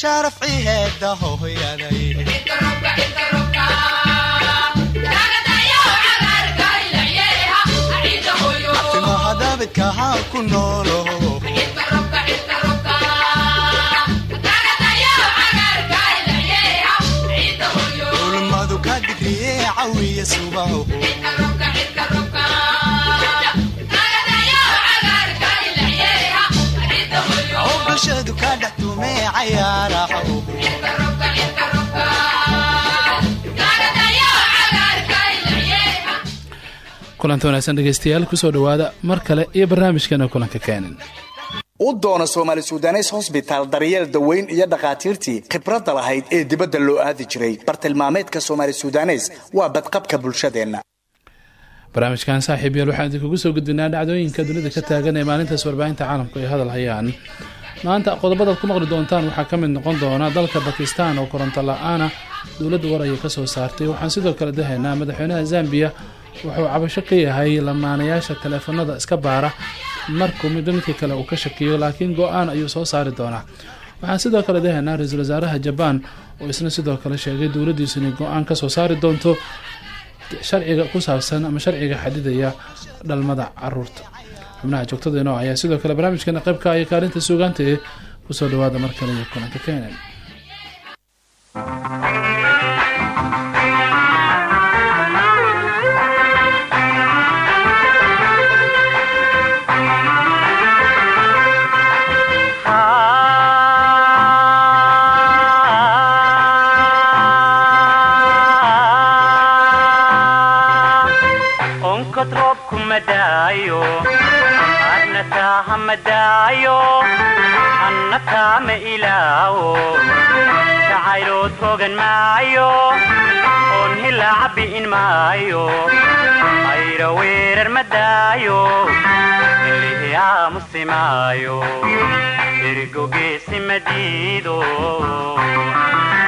sharafciheeda hooyaday abidkaha ku noolo. Ulmadu ka digriye cawiya subaho bulshadu ka dhex tume cayaaraho kulanta wanaagsan dhegeystayaal ku soo dhowaada mar kale iyo barnaamijkeena kulanka keenin. U doona soomaali sudanes hosbitaal daryeel daweyn iyo dhakhaatiirtii khibradda lahayd ee dibadda loo aadi jiray. Bartilmaameedka soomaali sudanes waa badqabka bulshadeenna. Barnaamijkan saaxiib yael waxaan idinkugu soo gudbinaa dhacdooyinka dunida ka taagan ee maalintaas warbaahinta caalamku ay hadal hayaan maanta qodobadaad ku maqli doontaan waxaa ka mid noqon doona dalka bakistan oo koronto la'aana dowladda war ayay ka soo saartay. Waxaan sidoo kale dahaynaa madaxweynaha zambiya wuxuu cabasho ka yahay lamaanayaasha taleefanada iska baara. Markuu midba midka kale uu ka shakiyo laakiin go'aan ayuu soo saari doonaa. Waxaan sidoo kale dahaynaa ra'iisul wasaaraha jabaan oo isna sidoo kale sheegay dowladiisu inay go'aan ka soo saari doonto sharciga ku saabsan ama sharciga xadidaya dhalmada carruurta xubnaha joogtadeenoo ayaa sidoo kale barnaamijkeena qaybka iyo kaalinta suugaanta ee ku soo dhawaada mar kale iyo kulanka keenan madaayo anna taama ilaawo jacaylood rogan maayo oon hilaaca bi'in maayo ayra weerar madaayo ilihi aamusi maayo erigogeesi madiido onkod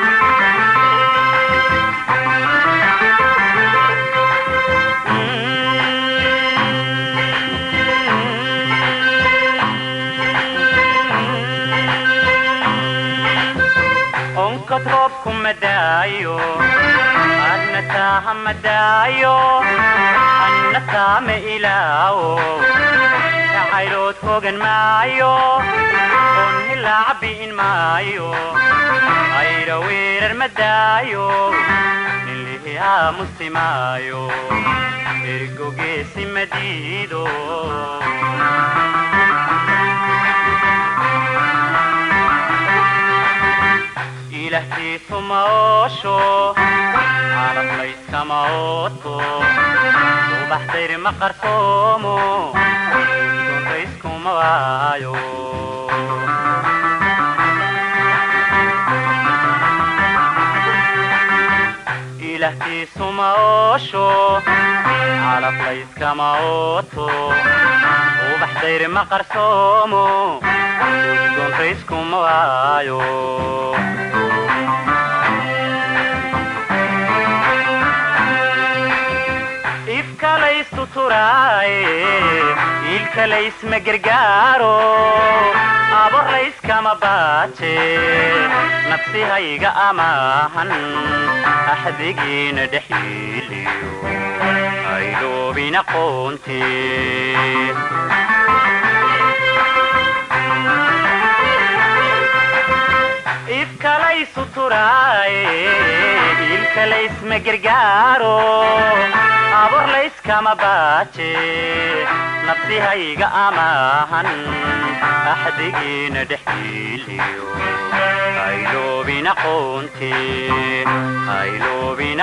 madaayo adna taaha madaayo anna taama ilaawo jacaylood hogan maayo oon hilaaca bi'in maayo ayra weerar madaayo nilihi aamusi maayo erigogeesi madiido ilahtiisu ma oosho calab layskama ooto subaxdayr ma qarsoomo duntayskuma waayo ilahtiisu ma oosho calab layskama ooto subaxdayr ma qarsoomo duntayskuma waayo ifkalaystu turaaye iilkalaysma gargaaro aborlayskama baaje nafsihayga amaahan axdigiina dhexiiliyo aydoobin aqoonte ifkalaysu turaaye iilkalaysma gargaaro aborlayskama baaje nafsihayga amaahan axdigiina dhexiiliyo ayloobin aqoonte ayloobin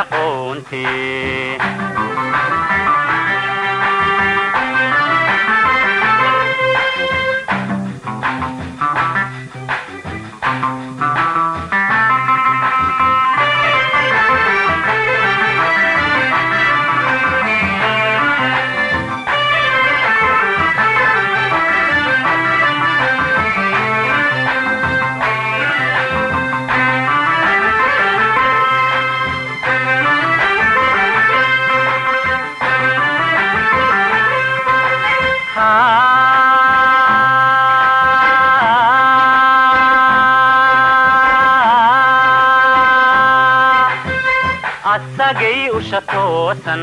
toosan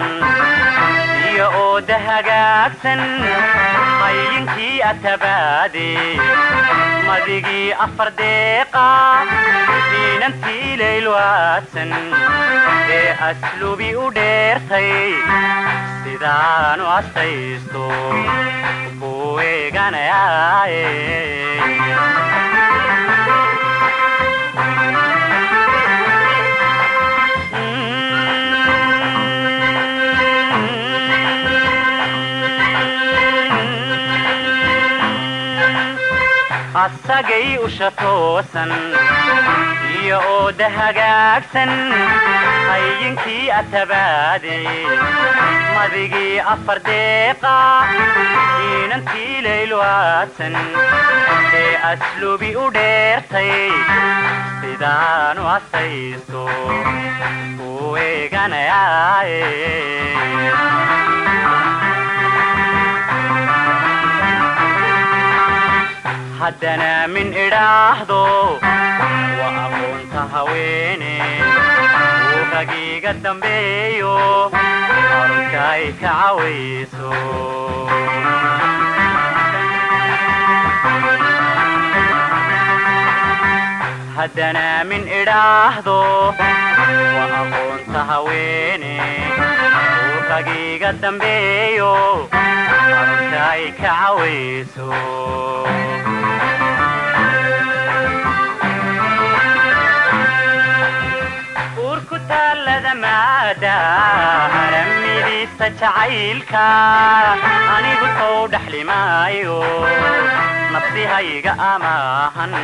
iyo ooda hagaagsan hayinkii atabaade madigii afar deeqa diinantii laylwaadsan ee aslubi u dheertay sidaanu astaysto buu asagay usha toosan iyo ooda hagaagsan hayinkii atabaade madigii afar deeqa diinantii laylwaadsan ee aslubi u dheertay sidaanu astaysto uu eeganayaaye haddana min idhaahdo. Waa aqoonta haweene uu ragiiga dambeeyo arunka ay ka cawayso haddana min idhaahdo waa aqoonta haweene uu ragiiga dambeeyo arunka ay ka cawayso taallada maada haramidiisa jacaylka anigu sow dhaxlimaayo nafsihayga amaahan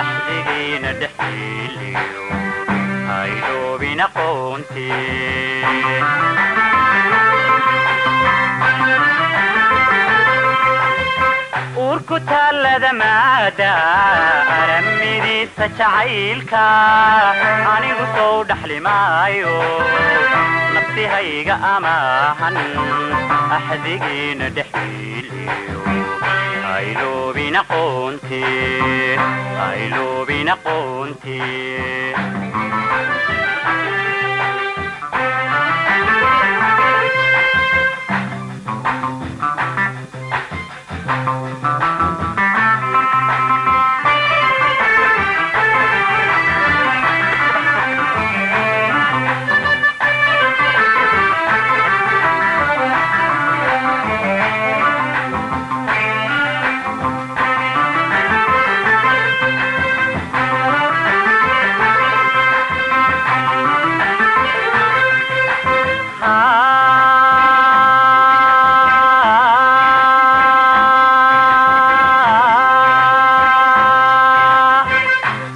axdigiina dhexiliyo haydhoobin aqoontii uurku taallada maada aramidiisa jacaylka anigu sow dhaxlimaayo nafsihayga amaahan axdigiina dhexiliyo hayloobin aqoontii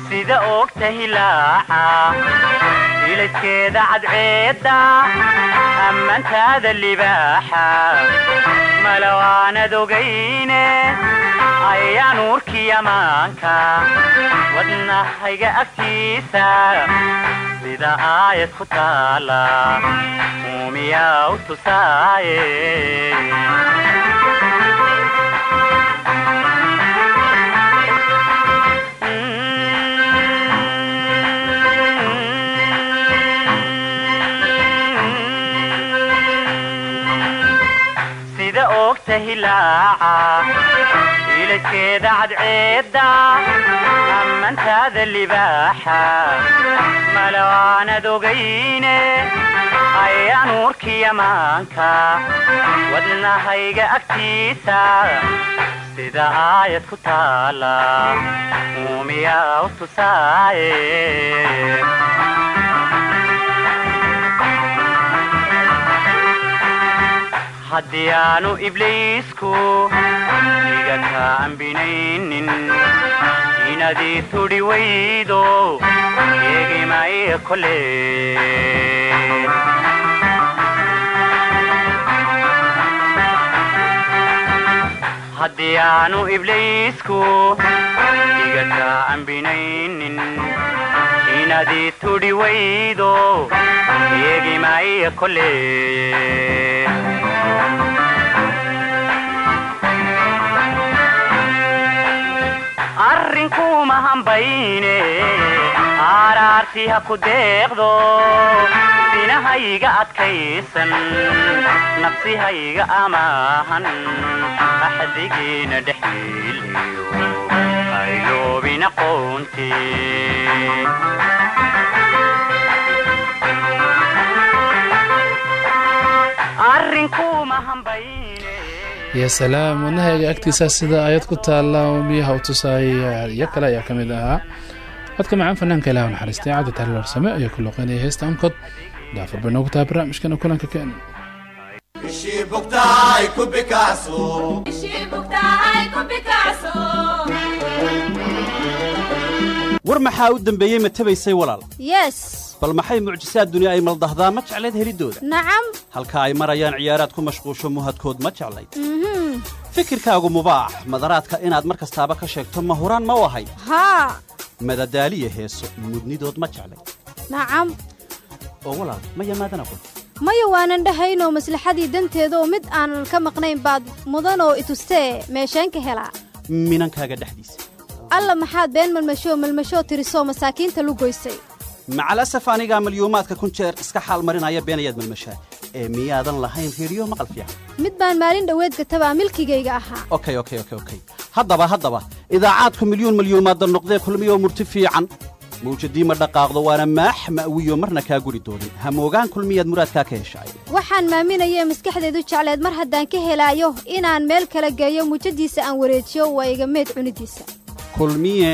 sida oogta hilaaca ilaskeeda cadceedda ammaantaada libaaxa. Malawaanad ogayne ayaan uurkii ammaanka wadnahayga agtiisa sida aayad ku taala uumiyaa u tusaaye sida oogta hilaaca ilaskeeda cadceedda ammaantaada libaaxa malawaanad ogayne ayaan uurkii ammaanka wadnahayga agtiisa sida aayad ku taala uumiyaa u tusaaye haddii aanu ibliisku iga ka ambinaynin inadii tudhi waydo eegimaya kole haddii aanu ibliisku iga ka ambinaynin inadii tudhi waydo eegimaya kole arrinkuma hambayne aaraartii ha ku deeqdo sinahayga adkaysan nafsihayga amaahan axdigiina arrinkuma hambayne ya salaam wadnahayga agtiisa sida ayad ku taalla oo biyaha u tusaaya iyo kale ayaa ka mid ahaa codka macaan fanaanka ilaah naxariistay cabdi tahliil warsame ayaa ku looqeynaya heesta amkod daafur bay noogu tahay barnaamijkana kulanka keen bugtahay ku bikacso war maxaa u dembeeyey ma tabaysay walaal? Yes. Bal maxay mucjisaad duni ay maldahdaa? Ma jeclayd heliddooda nacam halka ay marayaan ciyaaraad ku mashquusho muhadkood ma jeclayd fikirkaagu mubaax. Madaraadka inaad mar kastaaba ka sheegto ma huraan ma u ahay haa madadaaliya heeso mudnidood ma jeclayd nacam oo walaal ma yamaadana qod maya waanan dhahaynoo maslaxadii danteeda oo mid aanan ka maqnayn baad mudanoo itustee meesheen ka helaa minankaaga dhexdiisa alla maxaad been malmashoo malmashoo tirisoo masaakiinta lugoysay macalasaf anigaa malyuumaadka kun jeer iska xaal marinaya beenayaad malmashaa. Ee miyaadan lahayn reediyo maqal fiican. Mid baan maalin dhoweed gatabaa milkigayga ahaa. Okay okay okay okay. Haddaba haddaba idaacaadku milyuun malyuumaadda noqdee kulmiyoo murti fiican mawjadii ma dhaqaaqdo waana maax ma'wiyo marna kaa guri doonin hamoogaan kulmiyaad muraadkaa ka heshaay waxaan maaminayee maskaxdeedu jecleed mar haddaan ka helaayo inaan meel kala geeyo mujadiisa aan wareejiyo waa iga meed cunidiisa. Kulmiye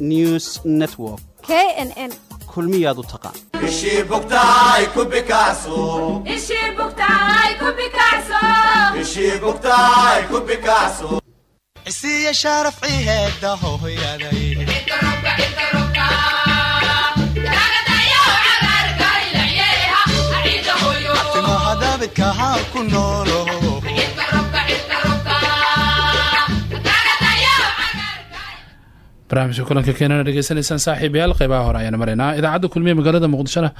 news network. K n n. Kulmiyaad u taqaan ishii bugtahay ku bikacso ishii bugtahay ku bikacso isiya sharaf ciheeda hooyaday haan ku noolo barnaamijka kulanka keenana dhegeysanaysaan saaxiibayaal qeybaha hore ayaana maraynaa idaacadda kulmiye magaalada muqdishona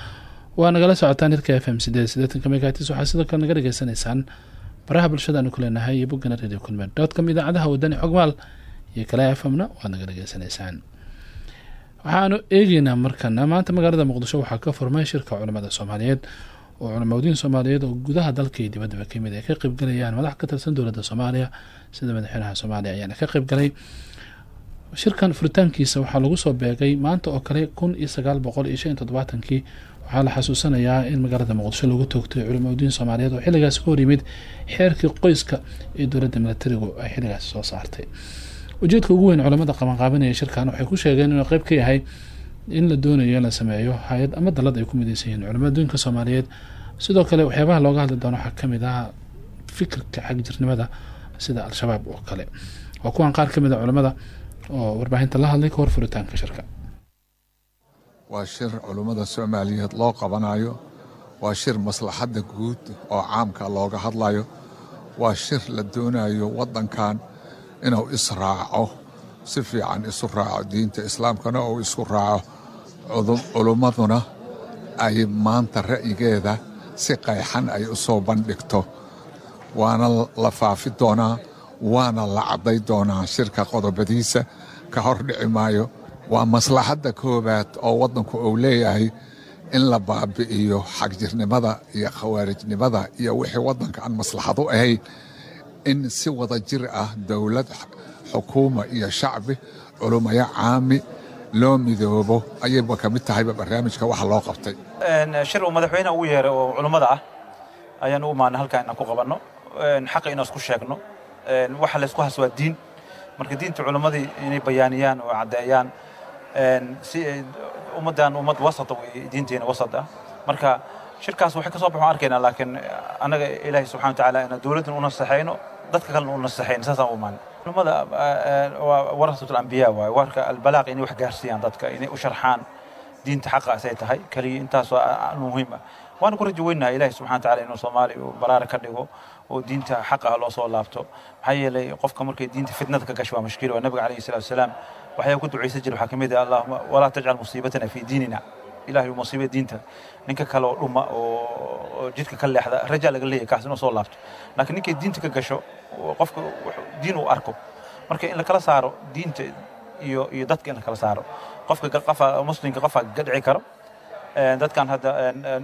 waa nagala socotaan hirka f m sideed sideetanka megatis waxaa sidoo kale naga dhegeysanaysaan baraha bulshada aanu ku leenahay iyo boggana radio kulmiye dot com idaacadaha wadani xogmaal iyo kale f m-na waad naga dhegeysanaysaan waxaanu eegeynaa markana maanta magaalada muqdisho waxaa ka furmay shirka culamada soomaaliyeed oo culamadiin soomaaliyeed oo gudaha dalka iyo dibaddaba ka mid ay ka qeybgalayaan madax ka tirsan dowladda soomaaliya sida madaxweynaha soomaaliya ayaana ka qeybgalay shirkan furitaankiisa waxaa lagu soo beegay maanta oo kale kun iyo sagaal shan iyo waxaa la xasuusanayaa in magaalada muqdisho lagu toogtay culamadiin soomaaliyeed oo xilligaas ka hor yimid xeerkii qoyska ee dowladda milatarigu ay xilligaas soo saartay. Ujeedka ugu weyn culamada qabanqaabinaya shirkan waxay ku sheegeen inuu qeyb ka yahay in la doonayo in la sameeyo hay'ad ama dalad ay ku mideysan yihiin culamadiinka soomaaliyeed. Sidoo kale waxyaabaha looga hadli doono waxaa ka mid ah fikirka xagjirnimada sida al-shabaab oo kale. Waa kuwan qaar ka mid a culamada oo warbaahinta la hadlay ka hor furitaanka shirka. Waa shir culummada soomaaliyeed loo qabanayo. Waa shir maslaxadda guud oo caamka looga hadlayo. Waa shir la doonayo waddankan inuu israaco si fiican isu raaco diinta islaamkana uu isku raaco culummaduna ay maanta ra'yigeeda si qayxan ay u soo bandhigto. Waana la faafi doonaa waana la cadday doonaa shirka qodobadiisa ka hor dhici maayo. Waa maslaxadda koowaad oo waddanku uu leeyahay in la baabi'iyo xagjirnimada iyo khawaarijnimada iyo wixii waddanka aan maslaxad u ahayn. In si wada jir ah dowlad xukuuma iyo shacbi culumaya caami loo midoobo ayayba ka mid tahayba barnaamijka waxa loo qabtay. Shir uu madaxweyne ugu yeeray oo culummada ah ayaan u imaanay halkaan inaan ku qabanno xaqa inaan isku sheegno. Waxa laysku has waa diin. Marka diinta culimmadii inay bayaaniyaan oo caddeeyaan si ummaddan ummad wasata wey diinteena wasat ah marka shirkaas waxay ka soo baxo arkaynaa laakiin annaga ilaahay subxana wa tacaala inaan dowladdan u nasaxayno dadka kalena u nasaxayn saasaan u imaanay culimmada waa warasatul ambiyaa waaye warka albalaaq inay wax gaarsiiyaan dadka inay u sharxaan diinta xaqa asay tahay. Keliya intaas waa muhiim ah. Waana ku rajo weynaha ilaahay subxana wa tacaala inuu soomaaliya uu baraara ka dhigo oo diinta xaqa ah loo soo laabto. Maxaa yeelay qofka markay diinta fitnada ka gasho waa mushkil waa nabiga calayhi salatu wasalaam waxyaa ku ducaysan jira waxaa ka mid ah allahuma walaa tajcal musiibatana fii diinina ilahay musiiba diinta. Ninka kale oo dhuma oo jidka ka leexda rajaa laga leeyahay kaas inuu soo laabto. Laakiin ninkay diinta ka gasho qofka diin uu arko. Marka in lakala saaro diinta iyo iyo dadka in lakala saaro. Qofka qafa muslimka qofaa gadhici karo dadkan hadda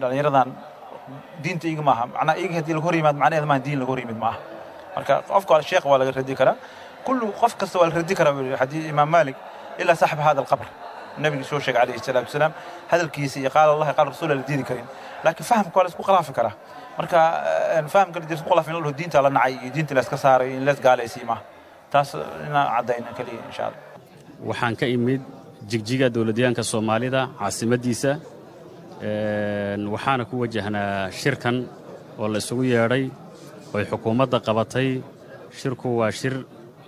dhallinyaradan diinta iga maaha. Macnaa iga haddii laga hor yimaad macnaheeda maaha diin laga hor yimid maaha. Marka qofka sheekh waa laga radi karaa. Kullu qof kasta waa la radi karaa haddii imaam maalik ilaa saaxib hada alqabr nabiga soo sheegay calayhi salaatu wasalaam hadalkiisa iyo qaala allahi qaala rasuula la diidi karin. Laakiin fahamka waa la isku khilaafi karaa. Marka fahamka la isku khilaafin la diinta la nacay iyo diinta la saaray in la isgaalaysiy maaha taas inaan caddayna keliya insha allah. Waxaan ka imid jigjiga dowladyaanka soomaalida caasimaddiisa. Waxaana ku wajahnaa shirkan oo la isugu yeedhay oy xukuumadda qabatay. Shirku waa shir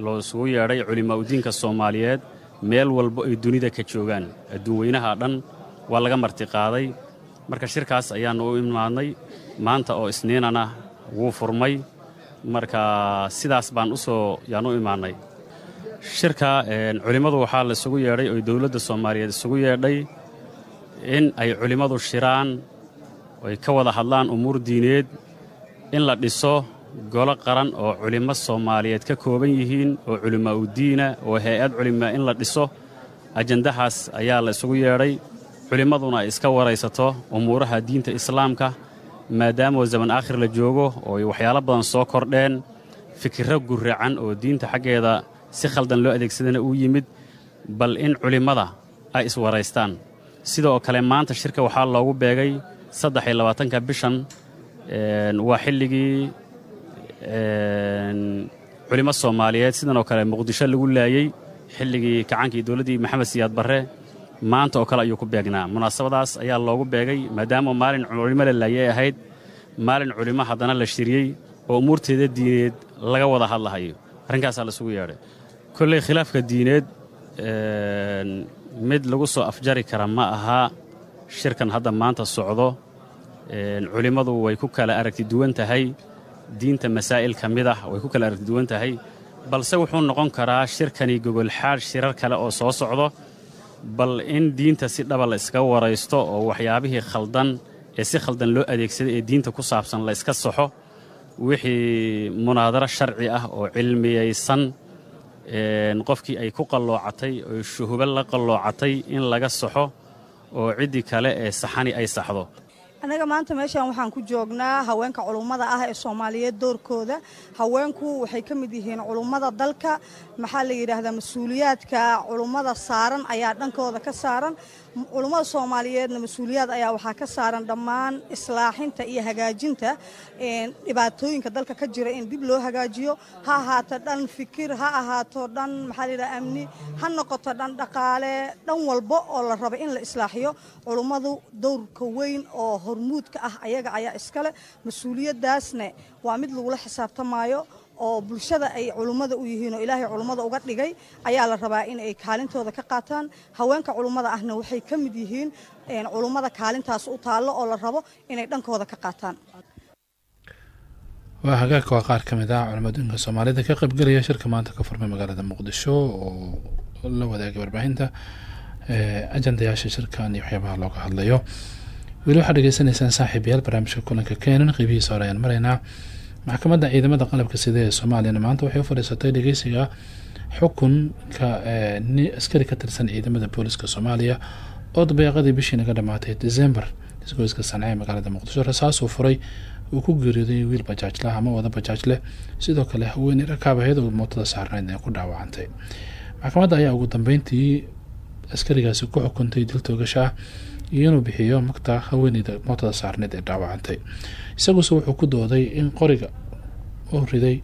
loo isugu yeedhay culimaa udiinka soomaaliyeed meel walba ay dunida ka joogaan. Adduun weynaha dhan waa laga martiqaaday marka shirkaas ayaannu u imaadnay maanta oo isniinana wuu furmay. Marka sidaas baan u soo yaan u imaannay shirka culimmadu waxaa la isugu yeedhay oy dowladda soomaaliyeed isugu yeedhay in ay culimmadu shiraan oy ka wada hadlaan umuur diineed in la dhiso golo qaran oo culimmo soomaaliyeed ka kooban yihiin oo culimaa udiina oo hay'ad culimaa in la dhiso ajandahaas ayaa la isugu yeedhay. Culimmaduna ay iska waraysato umuuraha diinta islaamka maadaamoo zaman aakhir la joogo oo ay waxyaalo badan soo kordheen. Fikirro guracan oo diinta xaggeeda si khaldan loo adeegsadana uu yimid bal in culimmada ay iswaraystaan. Sidoo kale maanta shirka waxaa loogu beegay saddex iyo labaatanka bishan waa xilligii culimmo soomaaliyeed sidan oo kale muqdisho lagu laayey xilligii kacaankii dowladdii maxamed siyaad barre. Maanta oo kale ayuu ku beegnaa. Munaasabadaas ayaa loogu beegay maadaama maalin culimo la laayay ahayd. Maalin culimo haddana la shiriyey oo umuurteeda diineed laga wada hadlahayo. Arrinkaasaa laisugu yeedhay. Kolley khilaafka diineed mid lagu soo afjari kara ma aha shirkan hadda maanta socdo. Culimmadu way ku kala aragti duwan tahay diinta masaa'il ka mid ah way ku kala aragti duwan tahay balse wuxuu noqon karaa shirkani gogolxaadh shirar kale oo soo socdo. Bal in diinta si dhaba la iskaga waraysto oo waxyaabihii khaldan ee si khaldan loo adeegsaday ee diinta ku saabsan la iska saxo wixii munaadaro sharci ah oo cilmiyaysan qofkii ay ku qalloocatay oo shuhubo la qalloocatay in laga saxo oo ciddii kale ee saxani ay saxdo annaga maanta meeshan waxaan ku joognaa haweenka culummada ah ee soomaaliyeed doorkooda. Haweenku waxay ka mid yihiin culummada dalka. Maxaa la yidhaahdaa mas'uuliyaadka culummada saaran ayaa dhankooda ka saaran culummada soomaaliyeedna mas'uuliyaad ayaa waxaa ka saaran dhammaan islaaxinta iyo hagaajinta dhibaatooyinka dalka ka jira in dib loo hagaajiyo. Ha ahaato dhan fikir ha ahaato dhan maxaa layidhaha amni. Ha noqoto dhan dhaqaale dhan walba oo la raba in la islaaxiyo. Culummadu dowrka weyn oo hormuudka ah ayaga ayaa iskale mas'uuliyaddaasne waa mid lagula xisaabtamaayo oo bulshada ay culummada u yihiin oo ilaahay culummada uga dhigay ayaa la rabaa in ay kaalintooda ka qaataan. Haweenka culummada ahna waxay ka mid yihiin culummada kaalintaas u taallo oo la rabo inay dhankooda ka qaataan. Waa hagaagka waa qaar ka mid ah culimadooyinka soomaalida ka qaybgelaya shirka maanta ka furmay magaalada muqdisho oo la wadaagay warbaahinta ajandayaasha shirkan iyo waxyaabaha looga hadlayo. Weli waxaad dhegeysanaysaan saaxiib yaal barnaamijka kulanka keenan qeybihiisa hore ayaan maraynaa maxkamadda ciidamada qalabka sida ee soomaaliyana maanta waxay u fadhiisatay dhegeysiga xukunka askari ka tirsan ciidamada booliska soomaaliya. Oo dabeeqadii bishii naga dhamaatay december isgoyska sanca ee magaalada muqdisho. Rasaasuu furay uu ku geeriyooday wiil bajaajleh ama wada bajaajleh sidoo kale haweeney rakaabaheed oo mootada saarneyd ee ku dhaawacantay. Maxkamadda ayaa ugu dambeyntii askarigaasi ku xukuntay dil toogasha ah iyo inuu bixiyo magta haweeneyda mootada saarneyd ee dhaawacantay. Isaguse wuxuu ku dooday in qoriga uu riday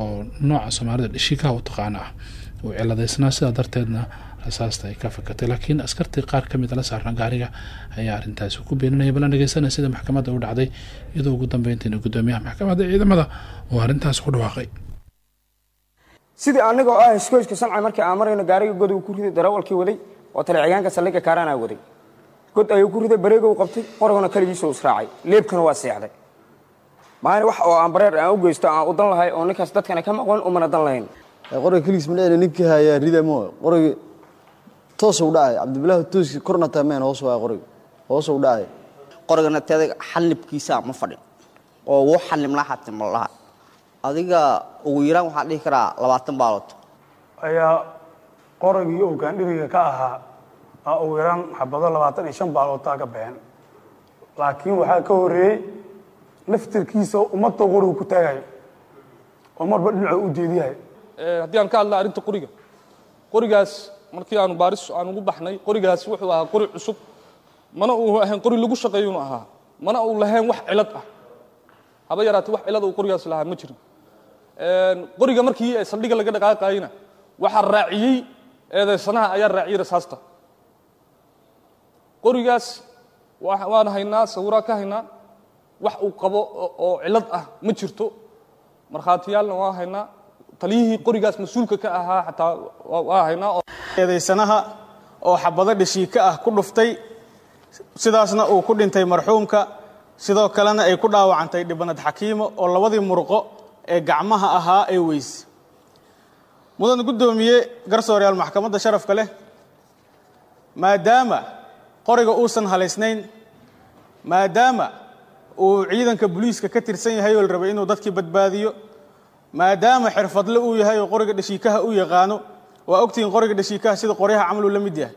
oo nooca soomaalida dhishikaha u taqaana ah. Uu ciladaysnaa sidaa darteedna rasaasta ay ka fakatay. Laakiin askartii qaar ka mid la saarna gaariga ayaa arintaasi ku beeninaya balan dhegeysana sida maxkamadda u dhacday. Iyadoo ugu dambeyntiina gudoomiyaha maxkamadda ciidamada uu arrintaas ku dhawaaqay. Sidii anigoo ah iskooyska sanca markii aan marayno gaariga god uu ku riday darawalkii waday oo taleecigaanka saldhigga kaaraanaa waday god ayuu ku riday bareegow qabtay qoriguna keligiisuu israacay leebkana waa seexday. Maalin wax oo aan bareer aan u geysto aan u dan lahay oo ninkaas dadkana ka maqan umana dan lahayn. Qoriga keligiis ma dhicin ninkii hayaa rida mo qoriga toos u dhacay. Cabdibilaahi tooski korna taameen hoos waa qoriga hoos u dhacay. Qorigana teeda xalibkiisa ma fadhin. Oo wuu xalimla hati ma laha adiga ugu yaraan waxaan dhihi karaa labaatan baalood ayaa qorigii uu gaandhiriga ka ahaa. aa ugu yaraan xabado labaatan iyo shan baalootaa ka baxeen laakiin waxaa ka horeeyey laftirkiisa ummadda qorigu ku taagayo oo marba dhinaca u jeediyahay haddii aan ka hadla arrinta qoriga. Qorigaas markii aanu baaris aan ugu baxnay qorigaas wuxuu ahaa qori cusub. Mana uu ahayn qori lagu shaqeeyunu ahaa. Mana uu lahayn wax cilad ah. Haba yaraatee wax cilad uu qorigaas lahaa ma jirin. Qoriga markii saldhiga laga dhaqaaqayna waxaa raaciyey eedeysanaha ayaa raaciyey rasaasta qorigaas waan haynaa sawiraa ka haynaa wax uu qabo oo cilad ah ma jirto. Markhaatiyaalna waa haynaa taliyihii qorigaas mas'uulka ka ahaa xataa waa haynaa eedeysanaha oo xabado dhashiika ah ku dhuftay sidaasna uu ku dhintay marxuumka sidoo kalena ay ku dhaawacantay dhibanad xakiimo oo labadii murqo ee gacmaha ahaa ee weyse mudan guddoomiye garsooreyaal maxkamadda sharafka leh maadaama qoriga uusan halaysnayn maadaama uu ciidanka booliiska ka tirsan yahay oo la rabay inuu dadkii badbaadiyo maadaama xirfadle uu yahay oo qoriga dhashiikaha u yaqaano waa ogtihiin qoriga dhashiikaha sida qoryaha camaluu la mid yahay.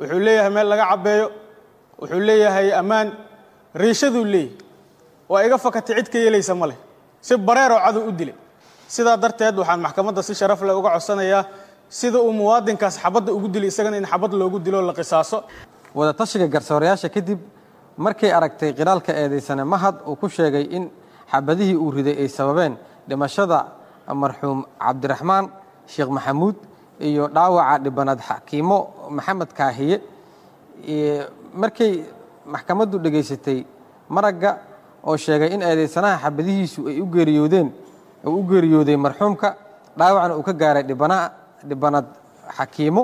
Wuxuu leeyahay meel laga cabbeeyo wuxuu leeyahay ammaan riishaduu leeyahy waa iga fakatay cid ka yeelaysa ma leh. Si bareeroo cadow u dilay. Sidaa darteed waxaan maxkamadda si sharaf leh uga codsanayaa sida uu muwaadinkaas xabadda ugu dilay isagana in xabad loogu dilo la qisaaso wadatashiga garsoorayaasha kadib markay aragtay qiraalka eedaysane mahad uu ku sheegay in xabadihii uu riday ay sababeen dhimashada marxuum cabdiraxmaan sheekh maxamuud iyo dhaawaca dhibanaad xakiimo maxamed kaahiye. Markay maxkamaddu dhegaysatay maragga oo sheegay in eedaysanaha xabadihiisu ay u geeriyoodeen uu u geeriyooday marxuumka dhaawacna uu ka gaaray dhibanaha dhibanad xakiimo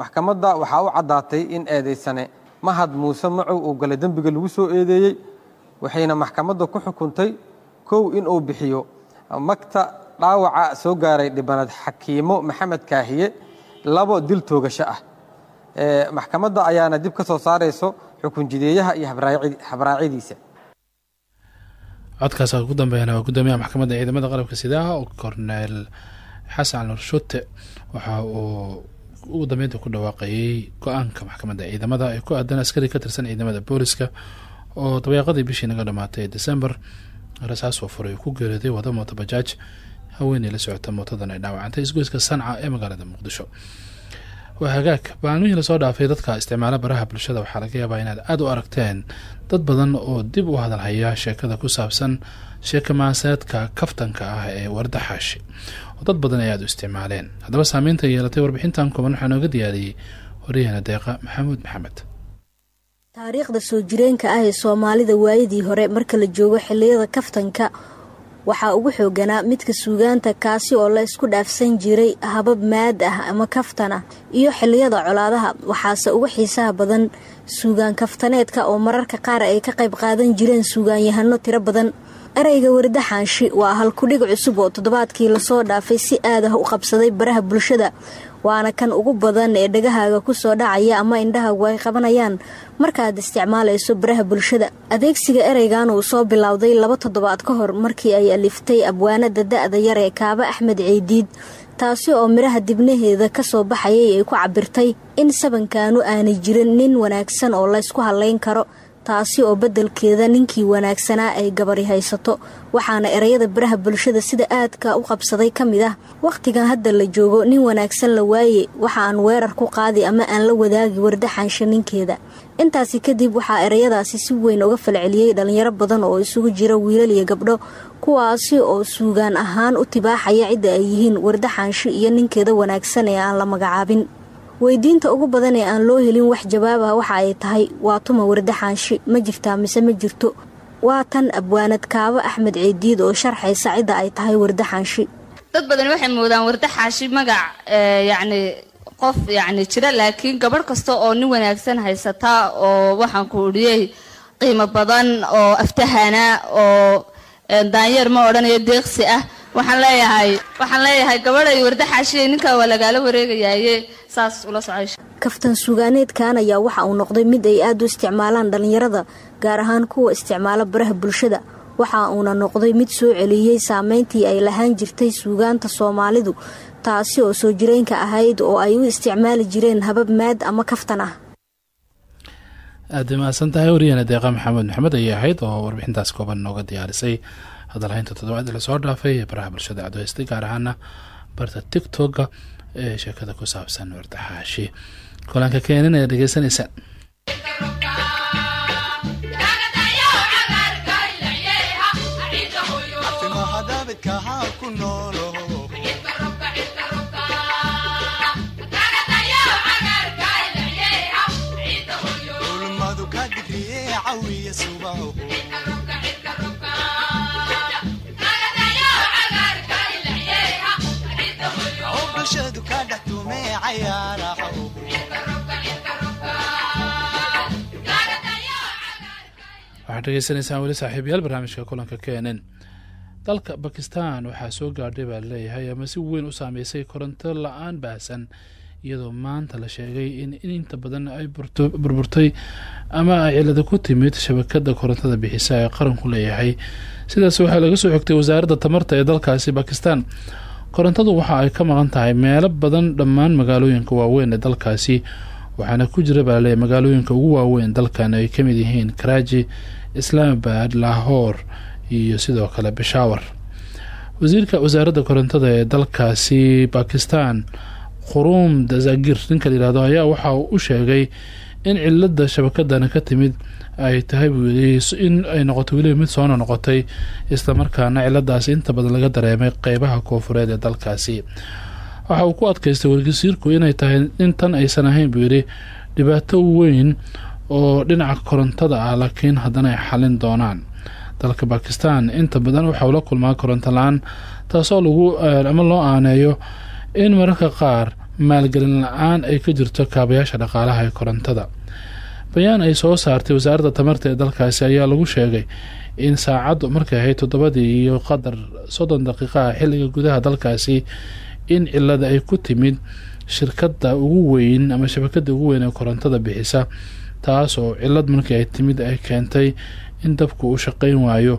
maxkamadda waxaa u caddaatay in eedaysane mahad muuse macow uu galay dembiga lagu soo eedeeyey waxayna maxkamadda ku xukuntay kow inuu bixiyo magta dhaawaca soo gaaray dhibanad xakiimo maxamed kaahiye labo dil toogasho ah. Maxkamadda ayaana dib ka soo saarayso xukunjideeyaha iyo habraacyadiisa codkaas ugu dambeeyana waa gudoomiyaha maxkamadda ciidamada qalabka sidaha oo korneel xasan nurshuute waxa uu ugu dambeynta ku dhawaaqayey go'aanka maxkamadda ciidamada ee ku aadan askari ka tirsan ciidamada booliska oo dabeeqadii bishii naga dhamaatay december rasaas oo furay ku geeriyooday wada mooto bajaaj haweeney la socota mootadan ay dhaawacantay isgoyska sanca ee magaalada muqdisho. Waa hagaag maalmihii la soo dhaafay dadka isticmaala baraha bulshada waxaa laga yaabaa inaad aada u aragteen dad badan oo dib u hadalhaya sheekada ku saabsan sheekamaaseedka kaftanka ah ee warda xaashi oo dad badan ay u isticmaaleen. Haddaba saameynta yeelatay warbixintan kooban waxaa nooga diyaariyey waryaheena deeqa maxamuud maxamed. Taariikhda soo jireenka ah ee soomaalida waayadii hore marka la joogo xilliyada kaftanka waxaa ugu xooganaa midka suugaanta kaasi oo la isku dhaafsan jiray habab maad ah ama kaftan ah iyo xilliyada colaadaha waxaase ugu xiisaha badan suugaan kaftaneedka oo mararka qaar ay ka qayb qaadan jireen suugaanyahano tiro badan ereyga warda xaanshi waa halkudhig cusub oo toddobaadkii la soo dhaafay si aad ah u qabsaday baraha bulshada. Waana kan ugu badan ee dhagahaaga ku soo dhacaya ama indhahaagu ay qabanayaan. Markaad isticmaalayso baraha bulshada adeegsiga ereygan uu soo bilowday laba toddobaad ka hor markii ay aliftay abwaanada da-da yar ee kaaba axmed ciidiid taasi oo midhaha dibnaheeda ka soo baxayay ay ku cabirtay in sabankaanu aanay jirin nin wanaagsan oo laysku hadlayn karo taasi oo beddelkeeda ninkii wanaagsanaa ay gabari haysato. Waxaana ereyada baraha bulshada sida aadka u qabsaday ka mid ah wakhtigan hadda la joogo nin wanaagsan la waaye waxa aan weerar ku qaadi ama aan la wadaagi warda xaansha ninkeeda. Intaasi kadib waxaa ereyadaasi si weyn uga falceliyey dhalinyaro badan oo isugu jira wiilal iyo gabdho kuwaasi oo suugaan ahaan u tibaaxaya cidda ay yihiin warda xaanshi iyo ninkeeda wanaagsan ee aan la magacaabin weydiinta ugu badan ee aan loo helin wax jawaab ah waxa ay tahay waa tuma warda xaanshi ma jirtaa mise ma jirto. Waa tan abwaanad kaabo axmed ciidiid oo sharxaysa cidda ay tahay warda xaanshi dad badan waxay moodaan warda xaashi magac yacni qof yacni jira laakiin gabadh kasta oo nin wanaagsan haysata oo waxaan ku udhiyey qiimo badan oo aftahana oo daanyeer ma odhanayo deeqsi ah waxaan leeyahay waxaan leeyahay gabadhay warda xaashiye ninkaa waa lagaala wareegayaaye saas ula socosha kaftan suugaaneedkan ayaa waxa uu noqday mid ay aada u isticmaalaan dhallinyarada gaar ahaan kuwa isticmaala baraha bulshada. Waxa uuna noqday mid soo celiyey saameyntii ay lahaan jirtay suugaanta soomaalidu taasi oo soo jireenka ahayd oo ay u isticmaali jireen habab maad ama kaftan ah. Aada mahadsan tahay wariyana deeqa maxamed maxamed ayay ahayd oo warbixintaas kooban nooga diyaarisay hadalhaynta toddobaadii la soo dhaafay ee baraha bulshada cadweystay gaar ahaana barta tictoga ee sheekada ku saabsan wardaxaashi kulanka keenin ayaa dhegeysanaysaan waxaad dhegeysanaysaan weli saaxiibayaal barnaamijka kulanka keenin dalka bakistan waxaa soo gaadhay baa la leeyahay ama si weyn u saameysay koronto la'aan baahsan iyadoo maanta la sheegay in inta badan ay burburtay ama ay cilada ku timid shabakada korontada bixisa ee qaranku leeyahay. Sidaas waxaa laga soo xogtay wasaaradda tamarta ee dalkaasi bakistan korontadu waxa ay ka maqan tahay meelo badan dhammaan magaalooyinka waaweyn ee dalkaasi waxaana ku jira baa magaalooyinka ugu waaweyn dalkan ay ka mid yihiin karaaji islaamabad lahoor iyo sidoo kale bishawar wasiirka wasaaradda korontada ee dalkaasi bakistan quruum dazagir ninka layihahdo ayaa waxa uu u sheegay in cilada shabakadana ka timid ay tahay in ay noqoto weliba mid soona noqotay islamarkaana ciladaasi inta badan laga dareemay qeybaha koofureed ee dalkaasi waxa uu ku adkaystay wargasiirku inay tahay intan aysan ahayn buu yidhi dhibaato weyn oo dhinaca korontada ah laakiin haddana ay xalin doonaan. Dalka bakistan inta badan waxauu la kulmaa koronto la'aan taasoo lagu ama loo aaneeyo in mararka qaar maalgelin la'aan ay ka jirto kaabayaasha dhaqaalaha ee korontada. Bayaan ay soo saartay wasaaradda tamarta ee dalkaasi ayaa lagu sheegay in saacaddu markay ahayd toddobadii iyo qadar soddon daqiiqaha xilliga gudaha dalkaasi in cilada ay ku timid shirkadda ugu weyn ama shabakada ugu weyn ee korontada bixisa taas oo cilad markii ay timid ay keentay in dabku uu shaqeyn waayo.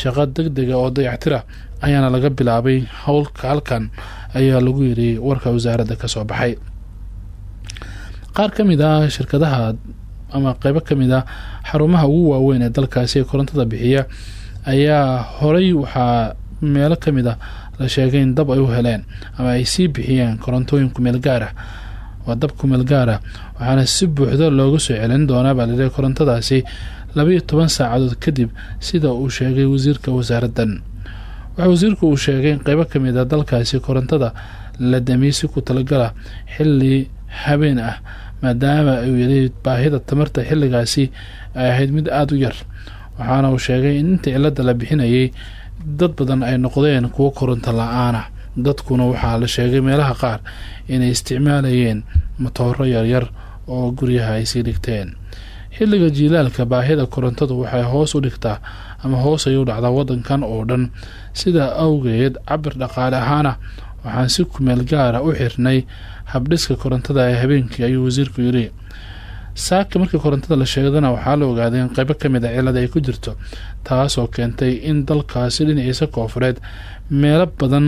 Shaqo deg dega oo dayactira ayaana laga bilaabay howlka halkan ayaa lagu yiri warka wasaaradda ka soo baxay. Qaar ka mid ah shirkadaha ama qeybo ka mid ah xarumaha ugu waaweyn ee dalkaasi ee korontada bixiya ayaa horey waxaa meelo ka mid ah la sheegay in dab ay u heleen ama ay sii bixiyeen korontooyin kumeel gaar ah. Waa dab kumeel gaar ah waxaana si buuxda looga soo celin doonaa baa laleeyahy korontadaasi labaiyo toban saacadood kadib sida uu sheegay wasiirka wasaaraddan waxaa wasiirku uu sheegay in qeybo ka mid a dalkaasi korontada la damiyey si ku talagala xili habeen ah maadaama uu yiri baahida tamarta xilligaasi ay ahayd mid aada u yar. Waxaana uu sheegay in inta cilada la bixinayay dad badan ay noqdeen kuwo koronto la'aan ah dadkuna waxaa la sheegay meelaha qaar inay isticmaalayeen matooro yaryar oo guryaha ay sii dhigteen. Xilliga jiilaalka baahida korontadu waxay hoos u dhigtaa ama hoos ay u dhacdaa wadankan oo dhan. Sidaa awgeed cabir dhaqaale ahaana waxaan si kumeel gaara u xirnay habdhiska korontada ee habeenkii ayuu wasiirku yiri saaka markii korontada la sheegdana waxaa la ogaaday in qeybo ka mid a cilada ay ku jirto taasoo keentay in dalkaasi dhinaciisa koofureed meelo badan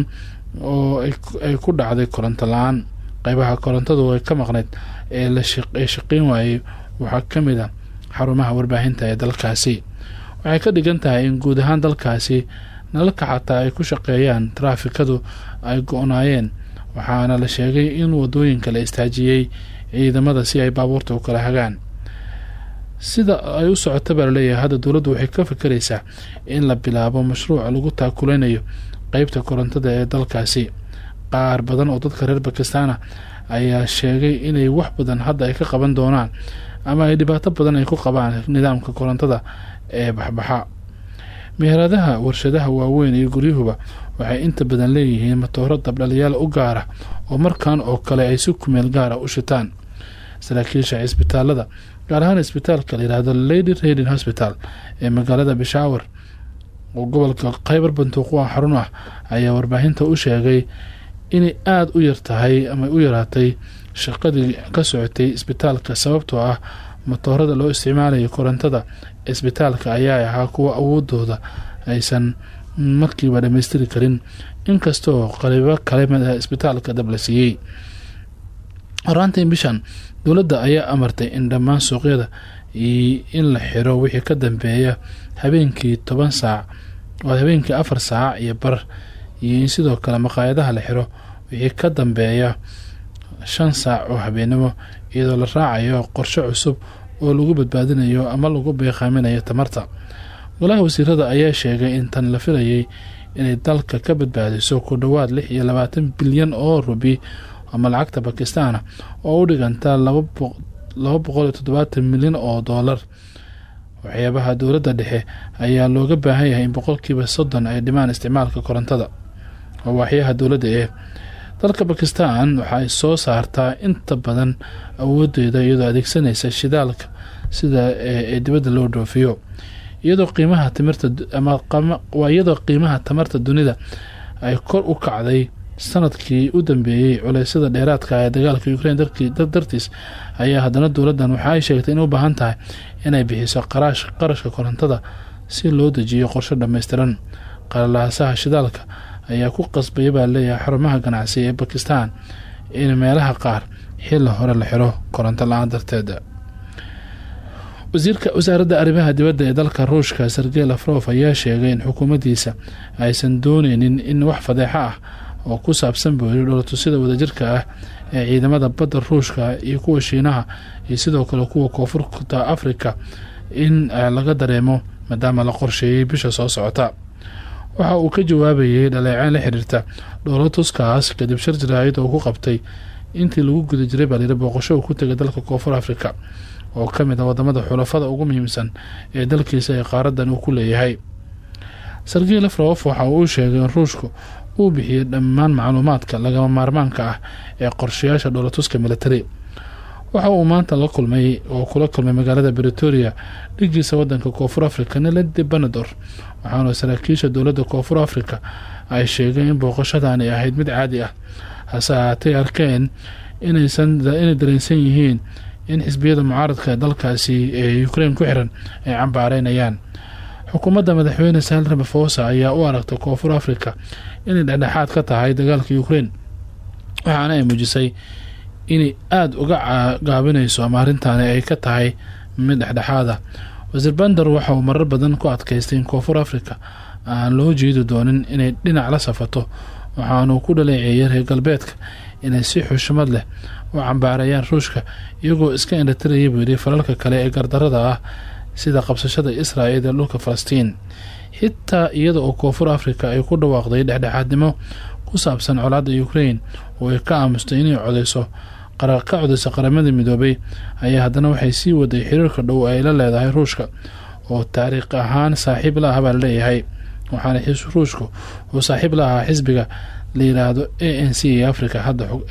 oo ay ku dhacday koronto la'aan. Qeybaha korontadu ay ka maqnayd ee shaqeyn waayey waxaa ka mid a xarumaha warbaahinta ee dalkaasi. Waxay ka dhigan tahay in guud ahaan dalkaasi nalalka xataa ay ku shaqeeyaan taraafikadu ay go-naayeen waxaana la sheegay in waddooyinka la istaajiyey ciidamada si ay baabuurta u kala hagaan. Sida ay u socota baa la leeyahay hadda dowladdu waxay ka fakeraysaa in la bilaabo mashruuc lagu taakuleynayo qeybta korontada ee dalkaasi. Qaar badan oo dadka reer bakistan ah ayaa sheegay inay wax badan hadda ay ka qaban doonaan ama ay dhibaato badan ay ku qabaan nidaamka korontada ee baxbaxa. Meheradaha warshadaha waaweyn iyo guryuhuba waxay inta badan leeyihiin matooro dabdhaliyaal u gaara oo markan oo kale ay si kumeel gaara u shitaan saraakiisha cisbitaalada gaar ahaan isbitaalka layihahdo lady rading hosbital ee magaalada bishawar oo gobolka kheybar bantuuq waa xarun ah ayaa warbaahinta u sheegay inay aada u yartahay ama u yaraatay shaqadii ka socotay isbitaalka sababtoo ah matoorada loo isticmaalayo korontada isbitaalka ayaa ahaa kuwa awoodooda aysan markiiba dhammaystiri karin inkastoo qalibo kale isbitaalka dab la siiyey. Horaantii bishan dowladda ayaa amartay in dhammaan suuqyada in la xiro wixii ka dambeeya habeenkii toban saac habeenkii afar saac iyo bar iyo in sidoo kale maqaayadaha la xiro wixii ka dambeeya shan saac oo habeenimo iyadoo la raacayo qorshe cusub oo lagu badbaadinayo ama lagu beeqaaminayo tamarta. Golaha wasiirada ayaa sheegay in tan la filayay inay dalka ka badbaadiso ku dhowaad lix iyo labaatan bilyan oo rubi ama lacagta bakistaana oo u dhiganta laba boqol iyo toddobaatan milyan oo doolar waxyaabaha dowladda dhexe ayaa looga baahan yahay in boqolkiiba soddon ay dhimaan isticmaalka korontada. Oo waaxyaha dowladda ee dalka bakistan waxaay soo saartaa inta badan awoodeeda iyadoo adeegsanaysa shidaalka sida ee dibadda loo dhoofiyo iyadoo qiimaha timirta waa iyadoo qiimaha tamarta dunida ay kor u kacday sannadkii u dambeeyey culeysyada dheeraadka ee dagaalka ukrain dartiis ayaa haddana dowladdan waxa ay sheegtay in u baahan tahay inay bixiso qarashka korontada si loo dejiyo qorshe dhammaystiran qalalaasaha shidaalka ayaa ku qasbaya baa leeyahay xarumaha ganacsi ee bakistan in meelaha qaar xilli hore la xiro koronto la'aan darteed wasiirka wasaaradda arrimaha dibadda ee dalka ruushka sergey lafrof ayaa sheegay in xukuumaddiisa aysan dooneynin in wax fadeexo ah oo ku saabsan boori dhowlatusida wadajirka ah ee ciidamada badda ruushka iyo kuwa shiinaha iyo sidoo kale kuwa koonfurta afrika in laga dareemo maadaama la qorsheeyey bisha soo socota. Waxa uu ka jawaabayay dhaleeceen la xiriirta dhowlatuskaas kadib shir jaraa'id oo ku qabtay intii lagu guda jiray baalyiri booqasho uu ku tegay dalka koonfur afrika oo ka mid a waddamada xulafada ugu muhiimsan ee dalkiisa ee qaaradan uu ku leeyahay. Sergey lafrof waxa uu sheegay in ruushku uu bixiyey dhammaan macluumaadka lagama maarmaanka ah ee qorshayaasha dhowlatuska militari waxa uu maanta la kulmay oo kula kulmay magaalada britoria dhigiisa wadanka koonfur africa neledi banador waxaana saraakiisha dowladda koonfur africa ay sheegeen in booqashadani ahayd mid caadi ah. Hase ahaatay arkeen inay dareensan yihiin in xisbiyada mucaaradka dalkaasi ee ukrain ku xiran ay cambaareynayaan xukuumadda madaxweyne sahel ramaphosa ayaa u aragtay koonfur africa inay dhexdhexaad ka tahay dagaalka ukrain waxaana ay muujisay inay aada uga gaabinayso ama arrintaani ay ka tahay mid dhexdhexaad ah. Wasiir bander waxa uu marar badan ku adkaystay in koonfur africa aan loo jeedi doonin inay dhinac la safato waxaanuu ku dhaleeceeyay reer galbeedka inay si xushmad leh u cambaarayaan ruushka iyagoo iska indhatiraya buu yidhi falalka kale ee gardarada ah sida qabsashada israa'il ee dhulka falastiin xitaa iyada oo koonfur africa ay ku dhawaaqday dhexdhexaadnimo ku saabsan colaadda ukrain oo ay ka aamustay inay codeyso ka codeyso qaramada midoobay ayaa haddana waxay sii waday xiriirka dhow ay la leedahay ruushka oo taariikh ahaan saaxiib la ah baa la leeyahay waxaana ruushku uu saaxiib la ahaa xisbiga la yiraahdo a n c ee africa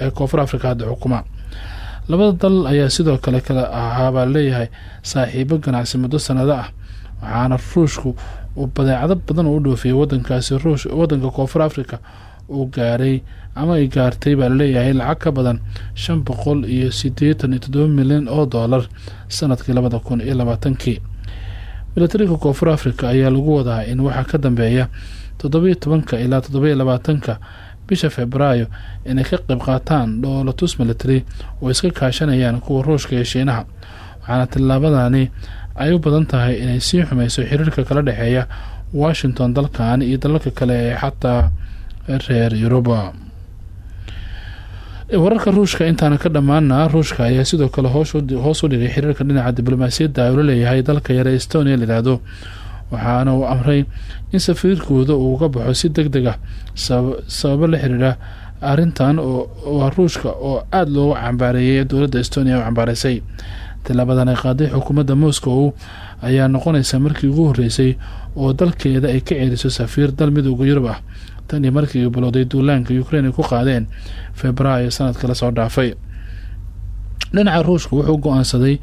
ee koonfur africa hadda xukuma. Labada dal ayaa sidoo kale kale ahaa baa leeyahay saaxiibo ganacsi muddo sanado ah waxaana ruushku uu badeecado badan u dhoofiyay wadankaasi wadanka koonfur africa uu gaaray ama ay gaartay baa la leeyahay lacag ka badan shan boqol iyo sideetan iyo toddoba milyan oo doolar sannadkii labada kun iyo labaatankii. Milatariga koonfur africa ayaa lagu wadaa in waxaa ka dambeeya toddobiyo tobanka ilaa toddobiyo labaatanka bisha februaayo inay ka qayb qaataan dhoolatus military oo iska kaashanayaan kuwa ruushka iyo shiinaha. Waxaana tillaabadani ay u badan tahay inay sii xumeyso xiriirka kala dhexeeya washington dalkan iyo dalalka kale ee xataa reer yuruba wararka ruushka intaana ka dhammaana ruushka ayaa sidoo kale hoos u dhigay xiriirka dhinaca diblomaasiyadda ula leeyahay dalka yare estonia layidhaahdo waxaana uu amray in safiirkooda uu uga baxo si deg deg ah sababo la xiriira arintan waa ruushka oo aada loogu cambaareeyay dowladda estonia u cambaaraysay tilaabadan ay qaaday xukuumadda moscow ayaa noqonaysa markii ugu horeysay oo dalkeeda ay ka ceeliso safiir dal midooda yurub ah. Tan iyo markii bilowday duulaanka ukrain ay ku qaadeen februaayo sanadka la soo dhaafay dhinaca ruushka wuxuu go'aansaday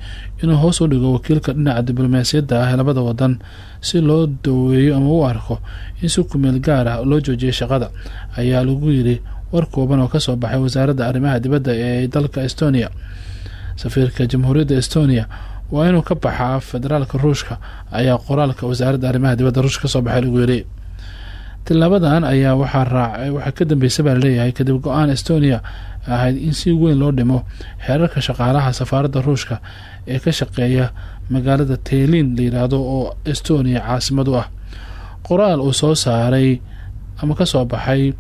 inuu hoos u dhigo wakiilka dhinaca diblomaasiyadda ah ee labada wadan si loo daweeyo ama u arko in si kumeel gaar ah loo joojiyay shaqada ayaa lagu yiri war kooban oo ka soo baxay wasaaradda arrimaha dibadda ee dalka estonia. Safiirka jamhuuriyadda estonia waa inuu ka baxaa federaalka ruushka ayaa qoraalka wasaaradda arrimaha dibadda ruushka ka soo baxay lagu yiri tilaabadan ayaa waxaa raacay waxaa ka dambeysay baa la leeyahay kadib go'aan estonia ahayd in si weyn loo dhimo xeerarka shaqaalaha safaaradda ruushka ee ka shaqeeya magaalada taylin la yidhaahdo oo estonia caasimad u ah. Qoraal uu soo saaray ama ka soo baxay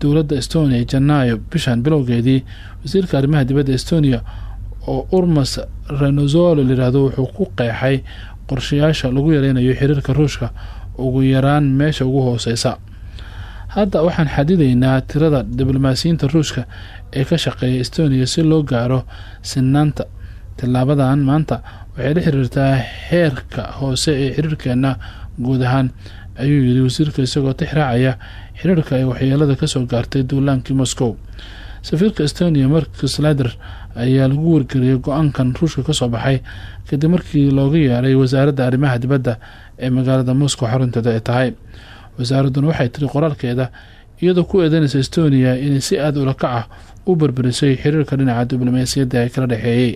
dowladda estonia janaayo bishan bilowgeedii wasiirka arrimaha dibadda estonia oo urmas renozolo layihahdo wuxuu ku qeexay qorshayaasha lagu yareynayo xiriirka ruushka ugu yaraan meesha ugu hooseysa hadda waxaan xadideynaa tirada diblomaasiyiinta ruushka ee ka shaqeeya estonia si loo gaaro sinaanta tilaabadan maanta waxay la xiriirtaa heerka hoose ee xiriirkeena guud ahaan ayuu yiri wasiirka isagoo tixraacaya xiriirka ay waxyeelada ka soo gaartay duulaankii moscow. Safiirka estonia marcus lader ayaa lagu wargeliyay go'aankan ruushka ka soo baxay kadib markii looga yeeray wasaaradda arrimaha dibadda ee magaalada moscow xarunteeda ay tahay wasaaraduna waxay tiri qoraalkeeda iyadoo ku eedeynaysa estonia inay si aada ula kac ah u berberisay xiriirka dhinaca diblomaasiyadda ee kala dhexeeyey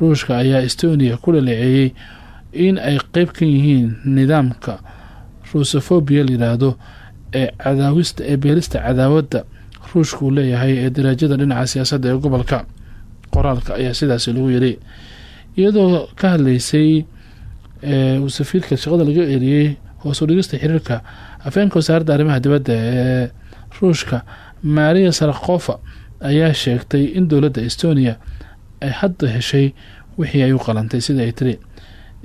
ruushka ayaa estonia ku dhaleeceeyey in ay qeyb ka yihiin nidaamka rusofobia layidhaahdo ee cadaawista ee beelista cadaawadda ruushka uu leeyahay ee daraajada dhinaca siyaasadda ee gobolka. Qoraalka ayaa sidaasi lagu yiri. Iyadoo ka hadleysay safiirka shaqada laga eriyey hoos dhigista xiriirka afeenka wasaaradda arrimaha dibadda ee ruushka maria sarakhofa ayaa sheegtay in dowladda estonia ay hadda heshay wixii ay u qalantay sida ay tiri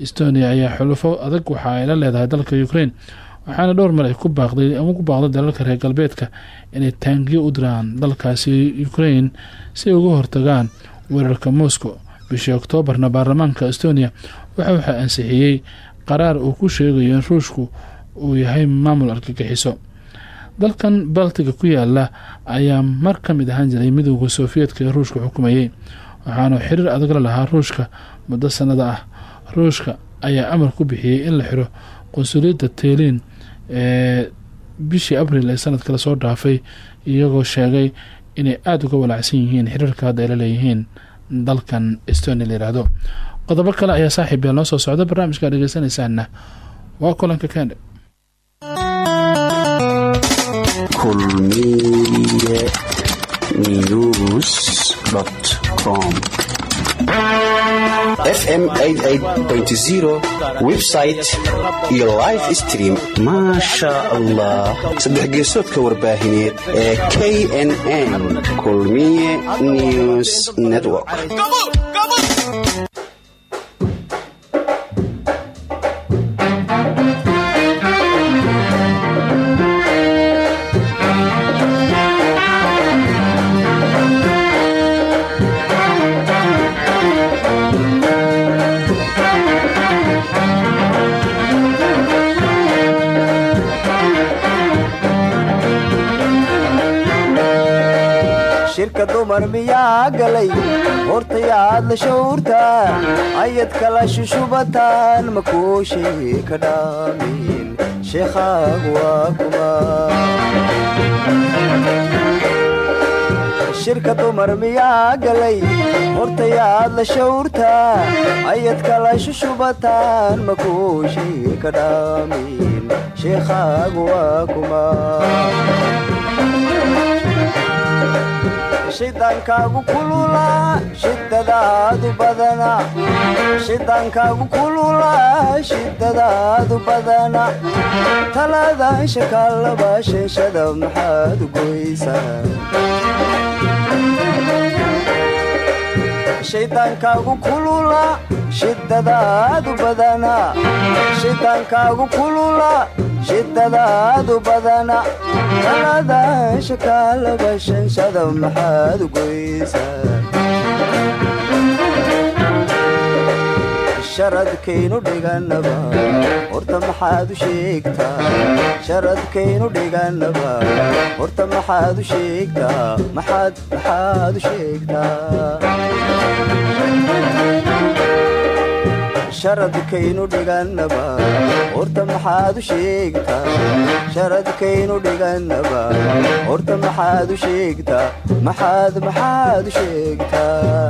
estonia ayaa xulufo adag waxa ay la leedahay dalka ukraine waxaana dhowr mar ay ku baaqday ama ku baaqday dalalka reer galbeedka inay taangiyo u diraan dalkaasi ukraine si ay uga hortagaan weerarka moscow. Bishii oktoobarna baarlamaanka estonia waxa waxaa ansixiyey qaraar uu ku sheegayo in ruushku uu yahay maamul argagixiso dalkan baltiga ku yaalla ayaa mar ka mid ahaan jiray midowda sofiyeetka ee ruushka xukumayay waxaanu xiriir adag la lahaa ruushka muddo sanada ah. Ruushka ayaa amar ku bixiyey in la xiro qunsuliyadda teelin ee bishii abril ee sanadka la soo dhaafay iyagoo sheegay inay aada uga walaacsan yihiin xiriirka hadda ay la leeyihiin dalkan estonia la yidhaahdo qodobo kale ayaa saaxiib noo soo socda barnaamijka dhegeysanaysaana waa kulanka kende. Fm website iyo live stream. Maasha allah saddex geesoodka warbaahineed ee knn kulmiye news network shirka dumar miyaa galay hortayaad la shawrtaa ayad kala shushubataan makuushii ka dhaamin sheekhaag waa kuma shirka dumar miyaa galay hortayaad la shawrtaa ayad kala shushubataan makuushii ka dhaamin sheekhaag waa kuma shidaankaagu kulula shidadaadu badana shidaankaagu kulula shidadaadu badana taladan shakaalaba shanshada maxaad goysaa shidaankaagu kulula shidadaadu badana shidaankaagu kulula shidadaadu badana taladan shakaalaba shanshada maxaad goysaa sharadkaynu dhiganaba horta maxaad u sheegtaa sharadkaynu dhiganaba horta maxaad u sheegtaa maxaad maxaad u sheegtaa sharadkaynu dhigannaba horta maxaad u sheegtaa sharadkaynu dhigannaba horta maxaad u sheegtaa maxaad maxaad u sheegtaa.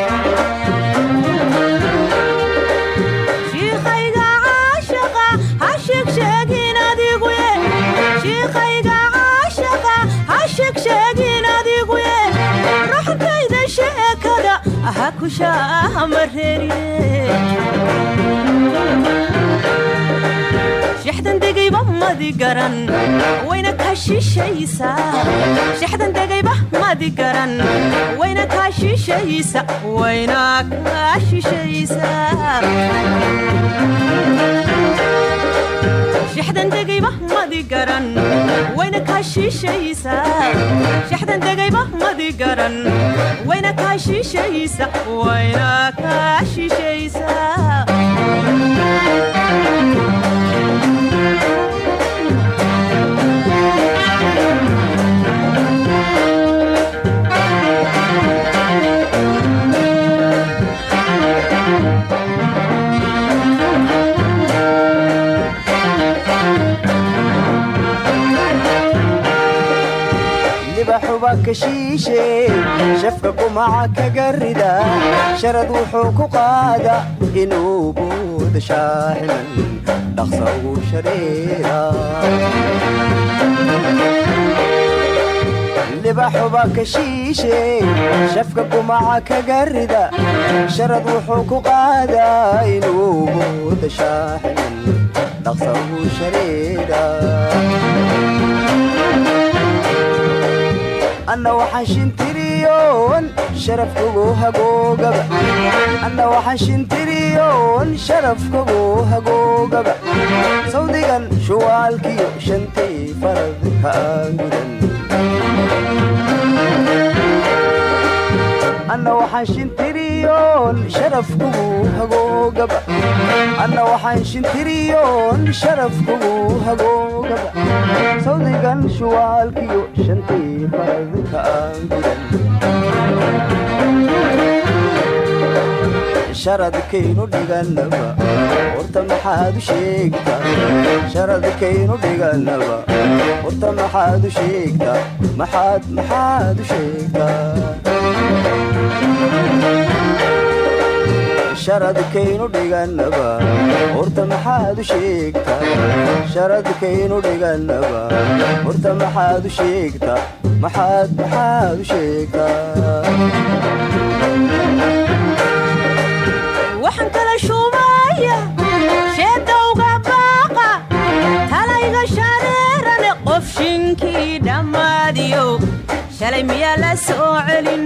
ha ku shaahamarerine shixdan degayba madi garan wayna kaa shishaysaa shixdan degayba madi garan wayna kaa shishaysa wayna kaa shishaysaa shixdan degayba madi garan wayna kaa shishaysaa shixdan degayba madi garan wayna kaa shishaysa wayna kaa ka shiishe shafka kumaca kaga rida sharad wuxuu ku qaada inuu buuda shaaximan dhaqsa ugu shareera libaxuba ka shafka kumaca kaga rida sharad wuxuu ku qaada inuu buuda shaaximan dhaqsa ugu shareera anna waxaan shintiriyoon sharafkugu hagoogaba. Anna waxaan shintiriyoon sharafkugu hagoogaba. Sawdigan shuwaalkiyo shantii farad ka gudan anna waxaan shintiriyoon sharafkugu hagoogaba. Anna waxaan shintiriyoon sharafkugu hagoogaba. Sawdigan shuwaalkiyo shantii farad ka gudan sharadkaynu dhiganaba horta maxaad u sheegtaa? Sharadkaynu dhiganaba horta maxaad u sheegtaa? Maxaad maxaad u sheegtaa sharadkaynu dhiganaba horta maxaad u sheegtaa sharadkaynu dhiganaba horta maxaad u sheegtaa maxaad maxaad u sheegtaa shalay miyaa la soo celin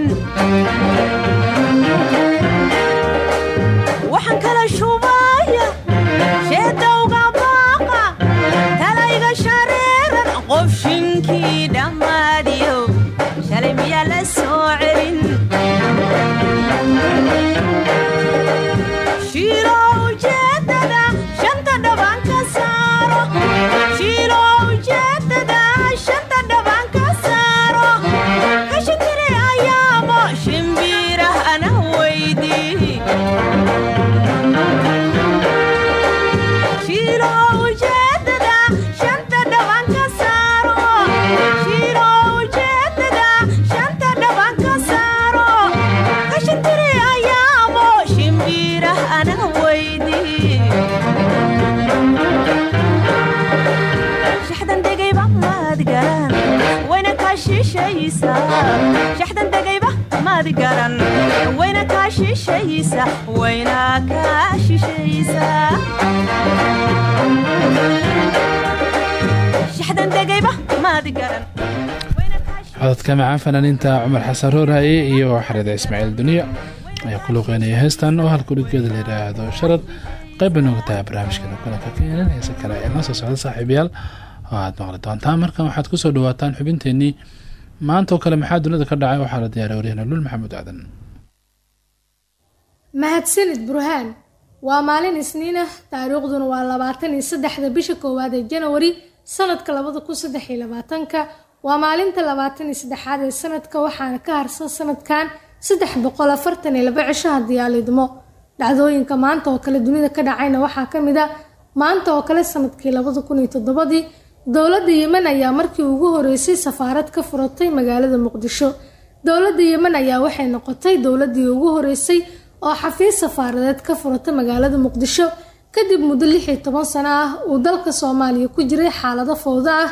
shaxdan macaan fanaaniinta cumar xasan rooraaye iyo xarida ismaaciil duniya ayaa ku luuqeynaya heestan oo halka dhulkeeda la yidhaahdo sharad qayb bay nooga tahay barnaamijkeena kulanka keenan heese kale ee noo soo socda saaxiibayaal oo aad maqli doontaan markan waxaad ku soo dhawaataan xubinteenii maanta oo kale maxaa dunida ka dhacay? Waxaa la diyaariya waryahna lul maxamuud aadan. Mahadsanid burhaan waa maalin isniin ah. Taariikhduna waa labaatan iyo saddexda bisha koowaad ee janawari sanadka labada kun saddex iyo labaatanka. Waa maalinta labaatan iyo saddexaad ee sanadka waxaana ka harsan sanadkan saddex boqol afartan iyo laba cisho haddii dhacdooyinka maanta oo kale dunida ka dhacayna waxaa ka mid a maanta oo kale sannadkii labada kun iyo toddobadii dowladda yemen ayaa markii ugu horeysay safaarad ka furatay magaalada muqdisho. Dowladda yemen ayaa waxay noqotay dowladii ugu horeysay oo xafiis safaaradeed ka furata magaalada muqdisho. Kadib muddo lix iyo toban sano ah uu dalka soomaaliya ku jiray xaalado fowdo ah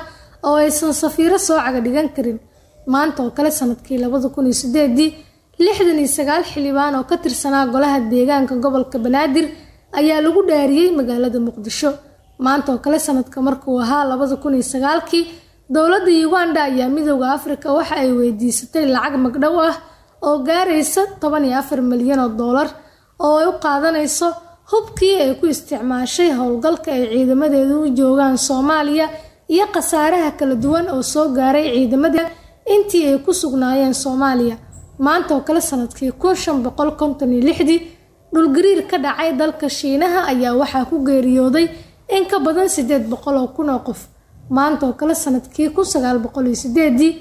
oo aysan safiiro soo caga dhigan karin. Maanta oo kale sannadkii labada kun iyo sideedii lixdan iyo sagaal xildhibaan oo ka tirsanaa golaha deegaanka gobolka banaadir ayaa lagu dhaariyey magaalada muqdisho maanta oo kale sanadka markuu ahaa labada kun iyo sagaalkii dowladda uganda ayaa midooda afrika waxa ay weydiisatay lacag magdhow ah oo gaaraysa toban iyo afar milyan oo doolar oo ay u qaadanayso hubkii ay ku isticmaashay howlgalka ay ciidamadeedu u joogaan soomaaliya iyo khasaaraha kala duwan oo soo gaaray ciidamada intii ay ku sugnaayeen soomaaliya. Maanta oo kale sannadkii kun shan boqol konton iyo lixdii dhulgariir ka dhacay dalka shiinaha ayaa waxaa ku geeriyooday in ka badan sideed boqol oo kun oo qof maanta oo kale sannadkii kun sagaal boqol iyo sideedii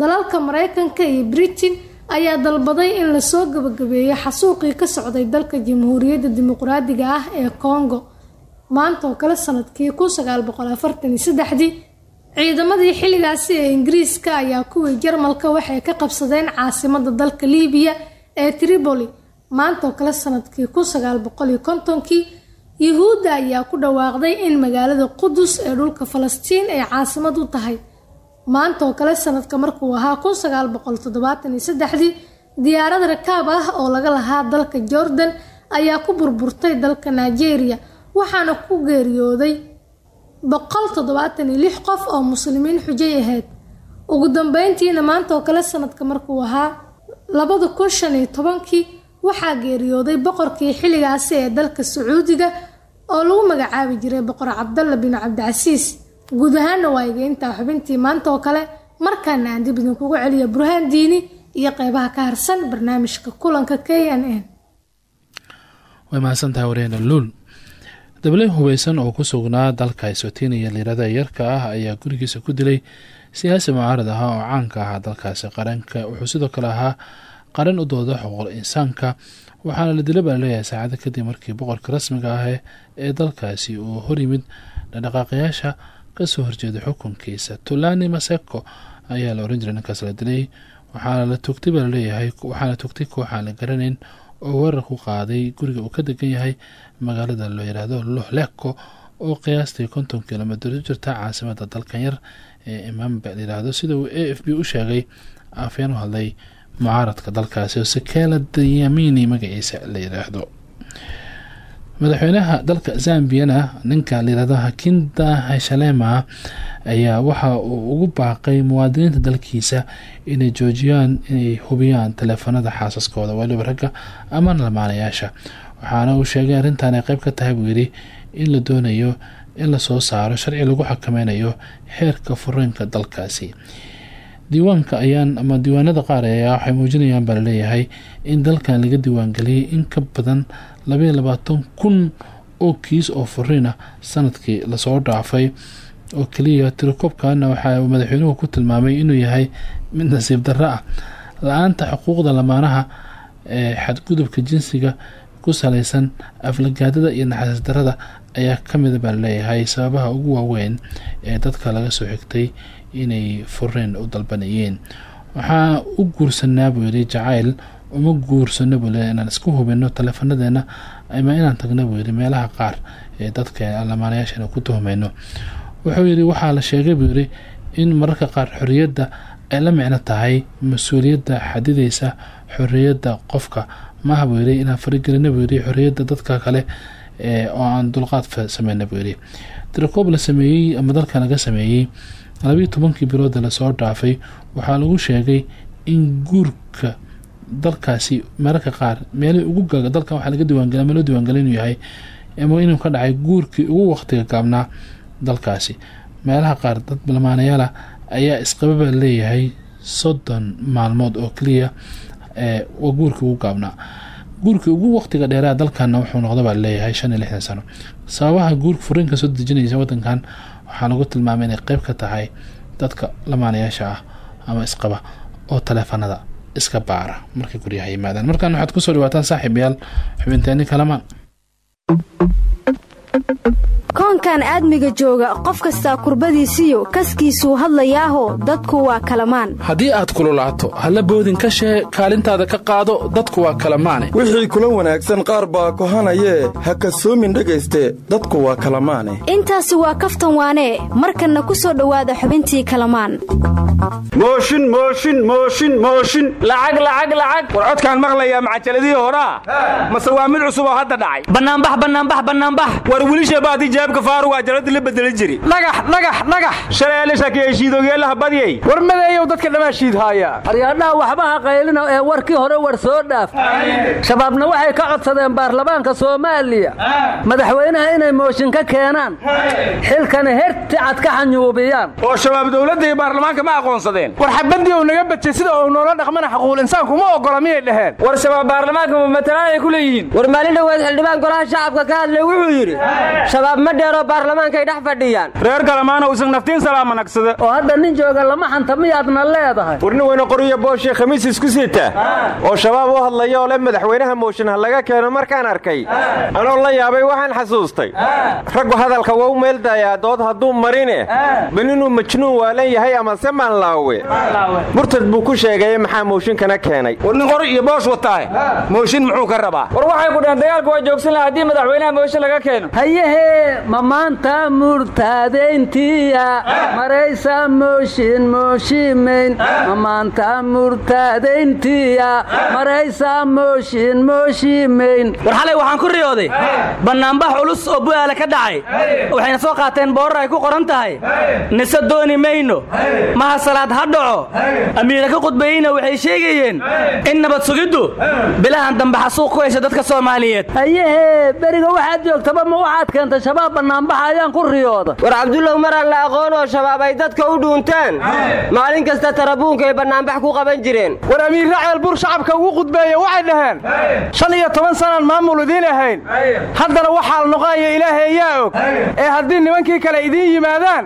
dalalka mareykanka iyo britain ayaa dalbaday in la soo gabagabeeyo xasuuqii ka socday dalka jamhuuriyadda dimuqraadiga ah ee congo. Maanta oo kale sannadkii kun sagaal boqol afartan iyo saddexdii ciidamadii xilligaasi ee ingiriiska ayaa kuwii jarmalka waxay ka qabsadeen caasimada dalka liibiya ee tripoli. Maanta oo kale sannadkii kun sagaal boqol iyo kontonkii yuhuudda ayaa ku dhawaaqday in magaalada qudus ee dhulka falastiin ay caasimad u tahay. Maanta oo kale sanadka markuu ahaa kun sagaal boqol toddobaatan saddexdii diyaarad rakaab ah oo laga lahaa dalka jordan ayaa ku burburtay dalka nigeria waxaana ku geeriyooday boqol toddobaatan iyo lix qof oo muslimiin xujay ahayd. Ugu dambeyntiina maanta oo kale sanadka markuu ahaa labada kun shan tobankii waxaa geeriyooday boqorkii xilligaasi ee dalka sacuudiga oo lagu magacaabi jiray boqor cabdalla bin cabdicasiis. Guud ahaana waa igeyntaa xubintii maanta oo kale markaana aan dib idinkugu celiya burhaan diini iyo qeybaha ka harsan barnaamijka kulanka k n n. Way mahadsantahay wareena luul. Dabley hubeysan oo ku sugnaa dalka isotiiniya liirada yarka ah ayaa gurigiisa ku dilay siyaasi mucaarad ahaa oo caanka ahaa dalkaasi. Qaranka wuxuu sidoo kale ahaa qaran u dooda xuquuqul insaanka waxaana la dila baa la leeyahay kadib markii boqorka rasmiga ah ee dalkaasi uu horyimid dhaqdhaqaaqayaasha ka soo horjeeda xukunkiisa. Tulani maseko ayaa la oran jiray ninkaas la dilay waxaana la togtay baa la leeyahay waxaana togtay kooxaan la garanayn oo weerar ku qaaday guriga uu ka degan yahay magaalada loo yiraahdo lohleko oo qiyaastii konton kilomitr u jirta caasimada dalkan yar ee imaamba layiraahdo sida uu a f b u sheegay afeen u hadlay mucaaradka dalkaasi oo sekela dayamini magaciisa la yiraahdo. Madaxweynaha dalka zambiyana ninka layirahdo hakinda hashalema ayaa waxa uu ugu baaqay muwaadiniinta dalkiisa inay joojiyaan inay hubiyaan taleefanada xaasaskooda. Waliba ragga ama lamaanayaasha waxaana uu sheegay arrintan ay qeyb ka tahay buu yidhi in la doonayo in la soo saaro sharci lagu xakameynayo xeerka fureenka dalkaasi diiwaanka ayaan ama diiwaanada qaar ayaa waxay muujinayaan baa la leeyahay in dalkan laga diiwaangeliyay in ka badan labaiyo labaatan kun oo kiis oo furiin ah sannadkii la soo dhaafay. oo keliya tirakoobkana waxa uu madaxweynuhu ku tilmaamay inuu yahay mid nasiib darro ah. La'aanta xuquuqda lamaanaha ee xadgudubka jinsiga ku saleysan aflagaadada iyo naxariis darada ayaa kamida baa la leeyahay sababaha ugu waaweyn ee dadka laga soo xigtay inay fureen u dalbanayeen. Waxaa u guursanaa buu jacayl uma guursano buu inaan isku hubino taleefanadeena ama inaan tagna buu meelaha qaar ee dadka lamaanayaashan ku tuhmayno. Wuxuu yidhi waxaa la sheegay buu yidhi in mararka qaar xorriyadda ay la micno tahay mas'uuliyadda xadideysa xorriyadda qofka. Maaha buu inaan farigelina buu yidhi dadka kale oo aan dulqaad sameyna buu yidhi. Tirakoob la sameeyey ama dalka laga sameeyey labiiyo tobankii bilooda la soo dhaafay waxaa lagu sheegay in guurka dalkaasi mararka qaar meelihii ugu dalkan waxaa laga diiwaangeliya ama loo diiwaangelay inuu yahay ama inuu ka dhacay guurkii ugu waqtiga gaabnaa dalkaasi. Meelaha qaar dad lamaanayaala ayaa isqababa leeyahay soddon maalmood oo keliya ee guurkii ugu gaabnaa. Guurkii ugu waqtiga dheeraa dalkana wuxuu noqda baa leeyahay shan iyo lixdan sano. Sababaha guurka furiinka soo dejinaysa wadankan waxaa lagu tilmaamay inay qeyb ka tahay dadka lamaanayaasha ah ama isqaba oo taleefanada iska baara markay guryaha yimaadaan. Markaan waxaad ku soo dhawaataan saaxiibayaal xubinteeni kalamaan koonkan aadmiga jooga qof kastaa kurbadiisiyo kaskiisuu hadlayaaho dadku waa kalamaan. Haddii aad kululaato halla boodin ka shee kaalintaada ka qaado dadku waa kalamaane. Wixii kula wanaagsan qaar baa kohanayee ha kasoomin dhegayste dadku waa kalamaane. Intaasi waa kaftan waanee markanna ku soo dhowaada xubintii kalamaan. Mooshin mooshin mooshin mooshin. Lacag lacag lacag. War codkaan maqlayaa macajaladii horaa? Mase waa mid cusub oo hadda dhacay. Bannaanbax bannaanbax bannaanbax war wilisha baadi jeebka faaruga ajalada la bedelin jiri. Dhagax dhagax dhagax shaleele shakiya shiidogeelaha badyay war madeeyow dadka dhammaa shiidhaaya aryaadhaha waxba ha qaylina ee warkii hore war soo dhaaf. Shabaabna waxay ka codsadeen baarlamaanka soomaaliya. Madaxweynaha inay mooshin ka keenaan. Xilkana herti cad ka xanyuubiyaan oo shabaab dowladda iyo baarlamaanka ma aqoonsadeen. War xabadii uu naga badjay sida uu noola dhaqmana xaquul insaanku ma ogola miyay dhaheen. War shabaab baarlamaanka ma matalaan ay ku leeyihiin. War maalin dhoweed xildhibaan golaha shacabka ka hadlay wuxuu yidhi shabaab ma dheeroo baarlamaankay dhex fadhiyaan. Reer kalemaana uusan naftiin salaama nagsada oo hadda nin jooga lama xanta miyaadna leedahay? Warni weyne qoriyo booshe khamiis isku sita. Oo shabaab u hadlaya oo le madaxweynaha mooshin ha laga keeno markaan arkay. Anoo la yaabay waxaan xasuustay. Raggu hadalka wau meeldayaa dood hadduu marine. Bal inuu majnuun waalan yahay ama se maanlaawe murtad buu ku sheegaye maxaa mooshinkana keenay. War nin qori iyo boosh wataahe mooshin muxuu ka rabaa? War waxay ku dhaheen dagaalku waa joogsan laha haddii madaxweynaha mooshin laga keeno. Hayahee ma maanta murtaadayntiya maraysa mooshin mooshimayn. Ma maanta murtaadayntiya maraysa mooshin mooshimayn. War xalay waxaan ku riyooday bannaanbax culus oo bu'aala ka dhacay. Waxayna soo qaateen boorar ay ku qoran tahay. Nise dooni mayno. Maha salaad ha dhaco. Amiira ka khudbayeyna waxay sheegayeen in nabad sugiddu bilahan dambe xasuuq ku haysa dadka soomaaliyeed. Hayahee beriga waxaad joogtaba ma waxaad keentay shabaab bannaanbaxa ayaan ku riyooda war cabdullow maraan la aqoon oo shabaab ay dadka u dhuuntaan maalin kasta tarabuunkay bannaanbax ku qaban jireen. War amiirra ceelbuur shacabka ugu khudbeeye waxay dhaheen shan iyo toban sanaan maamul idiin ahayn. Haddana waxaa noqonaya ilaahay yaa og. Ee haddii nimankii kale idiin yimaadaan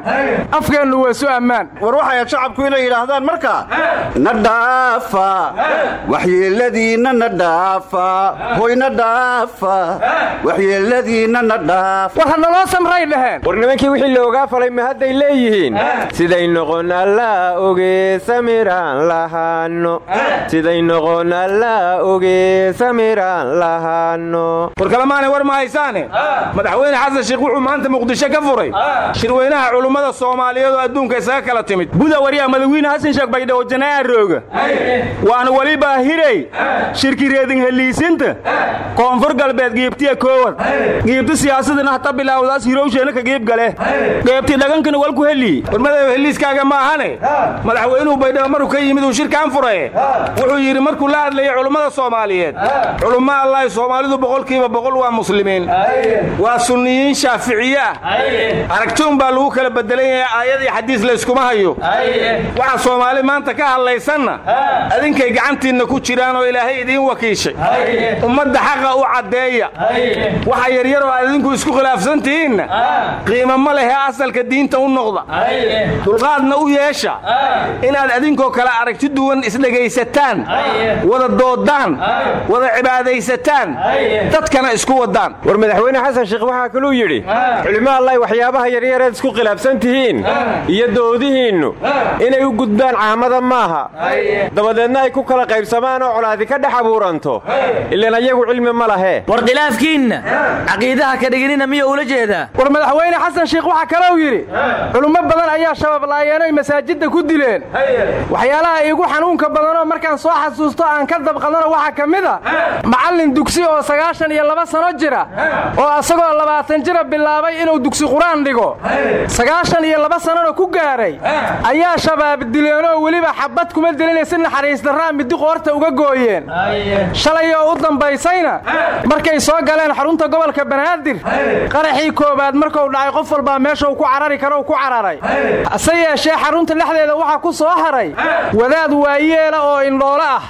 afkeennu waa su ammaan. War waxay shacabku inay yidhaahdaan markaa na dhaafa waxyeeladiinna na dhaafa hoyna dhaafa waxyeeladiinna na dhaafa naloo samray dhaheen war nimankii wixii loogaa falay ma hadday leeyihiin? Siday noqon alla oge samiraan lahaano. Siday noqon alla oge samiraan lahaano. War kalemaanay war ma haysaane? Madaxweyne xasan sheekh wuxuu maanta muqdisho ka furay. Shirweynaha culummada soomaaliyeed oo adduunka isaga kala timid. Buda waryaa madaxweyne xasan sheekh baydhabo janaa'a rooga. Waana weliba hirey shirki reedin heliisinta. Koonfur galbeed giibtiya koowad giibti siyaasadina hata bilaawdaas hirowsheena ka giib gale. Geebti dhagankana walku heli. War madaxu heliiskaaga ma ahane. Madaxweynuhu baydhabo markuu ka yimid uu shirkaan furaye. Wuxuu yidhi markuu la hadlayay culummada soomaaliyeed culummo allahi soomaalidu boqolkiiba boqol waa muslimiin. Waa sunniyiin shaaficiye ah aragtuun baa lagu kala bedelan yahay aayad iyo xadiis layskuma hayo. Waxa soomaali maanta ka hadlaysanna adinkay gacantiinna ku jiraan oo ilaahay idiin wakiishay. Ummadda xaqa u caddeeya. Waxa yaryar oo aad idinku isku khilaafsan tihiinna qiimo ma lehe asalka diinta u noqda. Dulqaadna u yeesha. Inaad adinkoo kale aragti duwan isdhegaysataan. Wada doodaan. Wada cibaadaysataan. Dadkana isku wadaan. War madaxweyne xasan sheekh waxaa kaluu yidhi culimo allahi waxyaabaha yaryareed isku khilaafsan tihiin iyo doodihiinnu inay u gudbaan caamada maaha. Dabadeedna ay ku kala qaybsamaan oo colaadi ka dhex abuuranto. Ilaan ayagu cilmi ma lahee war khilaafkiinna caqiidaha ka dhiginina miya ula jeedaa war madaxweyne xasan sheekh waxaa kalou yidhi culummo badan ayaa shabaab laayeenay masaajidda ku dileen. Waxyaalaha iigu xanuunka badanoo markaan soo xasuusto aan ka dabqadano waxaa ka mid a macallin dugsi oo sagaashan iyo laba sano jira oo asagoo labaatan jira bilaabay inuu dugsi qur'aan dhigo. Sagaashan iyo laba sannona ku gaaray. Ayaa shabaab dileenoo weliba xabad kuma dilinay si naxariis darraa midi qoorta uga gooyeen. Shalay oo u dambaysayna. Markay soo galeen xarunta gobolka banaadir. Qaraxii koowaad markuu dhacay qof walbaa meeshuu ku carari karo ku cararay. Hase yeeshee xarunta dhexdeeda waxaa ku soo haray. Wadaad waayeela oo indhoolo ah.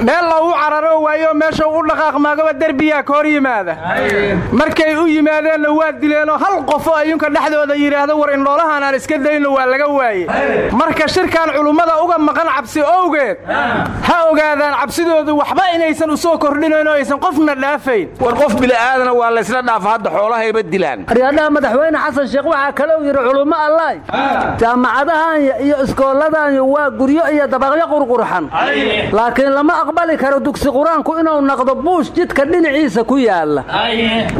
Meel loogu cararo waayo meeshuu u dhaqaaqmaagaba derbiyaa ka hor yimaada. Markay u yimaadeenna waa dileenoo hal qofo ayuunka dhexdooda yidhaahdo war indhoolahan aan iska dayno waa laga waaye marka shirkan culummada uga maqan cabsi owgeed ha ogaadaan cabsidoodu waxba inaysan u soo kordhinayn oo aysan qofna dhaafayn war qof bili'aadana waa laysla dhaafa hadda xoolahayba dilaan. Aryaadhaha madaxweyne xasan sheekh waxaa kalou yidhi culummo allaay jaamacadahan iyo iskooladan waa guryo iyo dabaqyo qurqurxan. Laakiin lama aqbali karo dugsi qur'aanku inuu naqdo buush jidka dhinaciisa ku yaalla.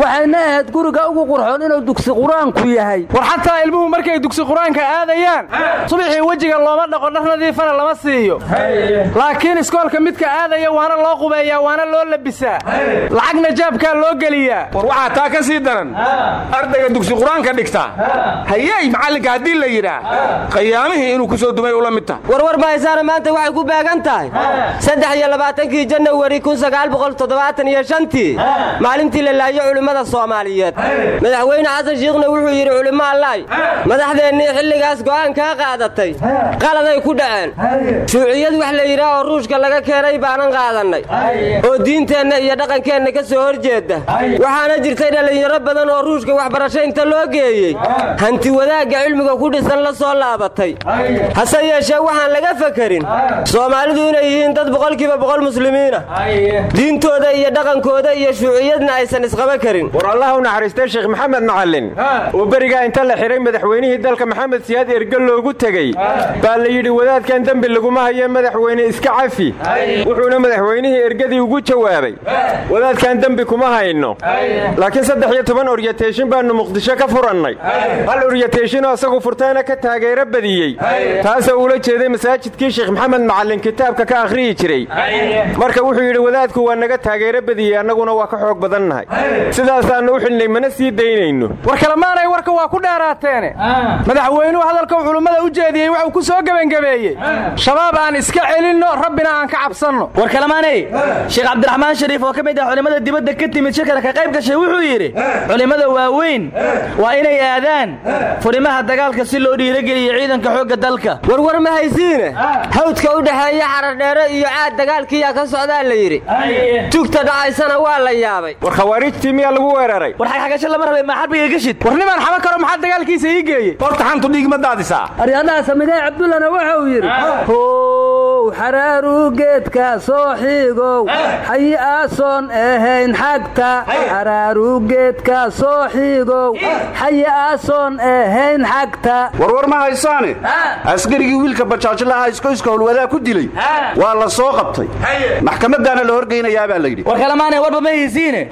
Waxayna ahayd guriga ugu qurxoon inuu dugsi qur'aanku yahay. War xataa ilmuhu markay dugsi qur'aanka aadayaan subaxii wejiga looma dhaqo dhar nadiifana lama siiyo. Laakiin iskoolka midka aadaya waana loo qubeeyaa waana loo labisaa. Lacagna jaabkaa loo geliyaa. War waxaa taa ka sii daran ardayga dugsi qur'aanka dhigta. Hayey macallinka haddii la yidhaa. Qayaamihii inuu ku soo dumay ula mid tahay warwar mahaysaana maanta waxay ku beegan tahay. Saddex iyo labaatankii janawari kun sagaal boqol toddobaatan iyo shantii maalintii la laayo culimmada soomaaliyeed madaxweyne xasan shiikhna wuxuu yidhi culimmo allaay madaxdeennii xilligaas go'aan kaa qaadatay. Qaladay ku dhaceen. Shuuciyad wax la yidhaah oo ruushka laga keenay baanan qaadannay. Oo diinteenna iyo dhaqankeenna ka soo hor jeedda waxaana jirtay dhallinyaro badan oo ruushka waxbarasho inta loo geeyey. Hanti wadaagga cilmiga ku dhisan la soo laabatay. Hase yeeshee waxaan laga fakarin. Soomaalidu inay yihiin dad boqolkiiba boqol muslimiina. Diintooda iyo dhaqankooda iyo shuuciyadna aysan isqaba karin naxariistay sheekh maxamed macallin oo berigaa inta la xidhay madaxweynihii dalka maxamed siyaad erge loogu tegey. Baa la yidhi wadaadkan dembi laguma hayo madaxweyne iska cafi. Wuxuuna madaxweynihii ergadii ugu jawaabay. Wadaadkan dembi kuma hayno. Laakiin saddex iyo toban oryateeshin baannu muqdisho ka furannay. Hal oryateeshinoo isagu furtayna ka taageero badiyey. Taasoo ula jeeday masaajidkii sheekh maxamed macallin kitaabka ka akhriyi jiray. Marka wuxuu yidhi wadaadku waa naga taageero badiyey annaguna waa ka xoog badannahay sidaasaannu u xidhnay mana sii daynayno. War kalemaanay warka waa ku dheeraateene madaxweynuhu hadalkau culummada u jeediyey waxuu ku soo gebangabeeyey shabaab aan iska celinno rabbina aan ka cabsanno. War kalemaanay sheekh cabdiraxmaan shariif oo ka mid ah culimmada dibadda ka timid shirkana ka qayb gashay wuxuu yidhi culimmada waaweyn waa inay aadaan furimaha dagaalka si loo dhiirogeliyo ciidanka xoogga dalka. Warwar ma haysiine? Hawdka u dhexeeya xaradheere iyo caad dagaalkiiyaa ka socdaa la yidhi. Tugta dhacaysana waa la yaabay. War khawaarijtii miyaa lagu weeraray xagxagasho lama rabay maa xarbiga geshid war nimaan xaba karo maxaa dagaalkiisa ii geeyey? Horta xantu dhiig ma daadisaa samigay cabdullana wuxuu yidhi how xaraaru geedka soo xiigow. Xayi aasoon ahayn xagta. Xaraaru geedka soo xiigow. Xayi aasoon ahayn xagta. Warwar ma haysaane? Askarigii wiilka bajaajlaha iskoyska howlwadaa ku dilay. Waa la soo qabtay. Maxkamadaana la horgeynayaa baa la yidhi. War kalemaane warba ma haysiine.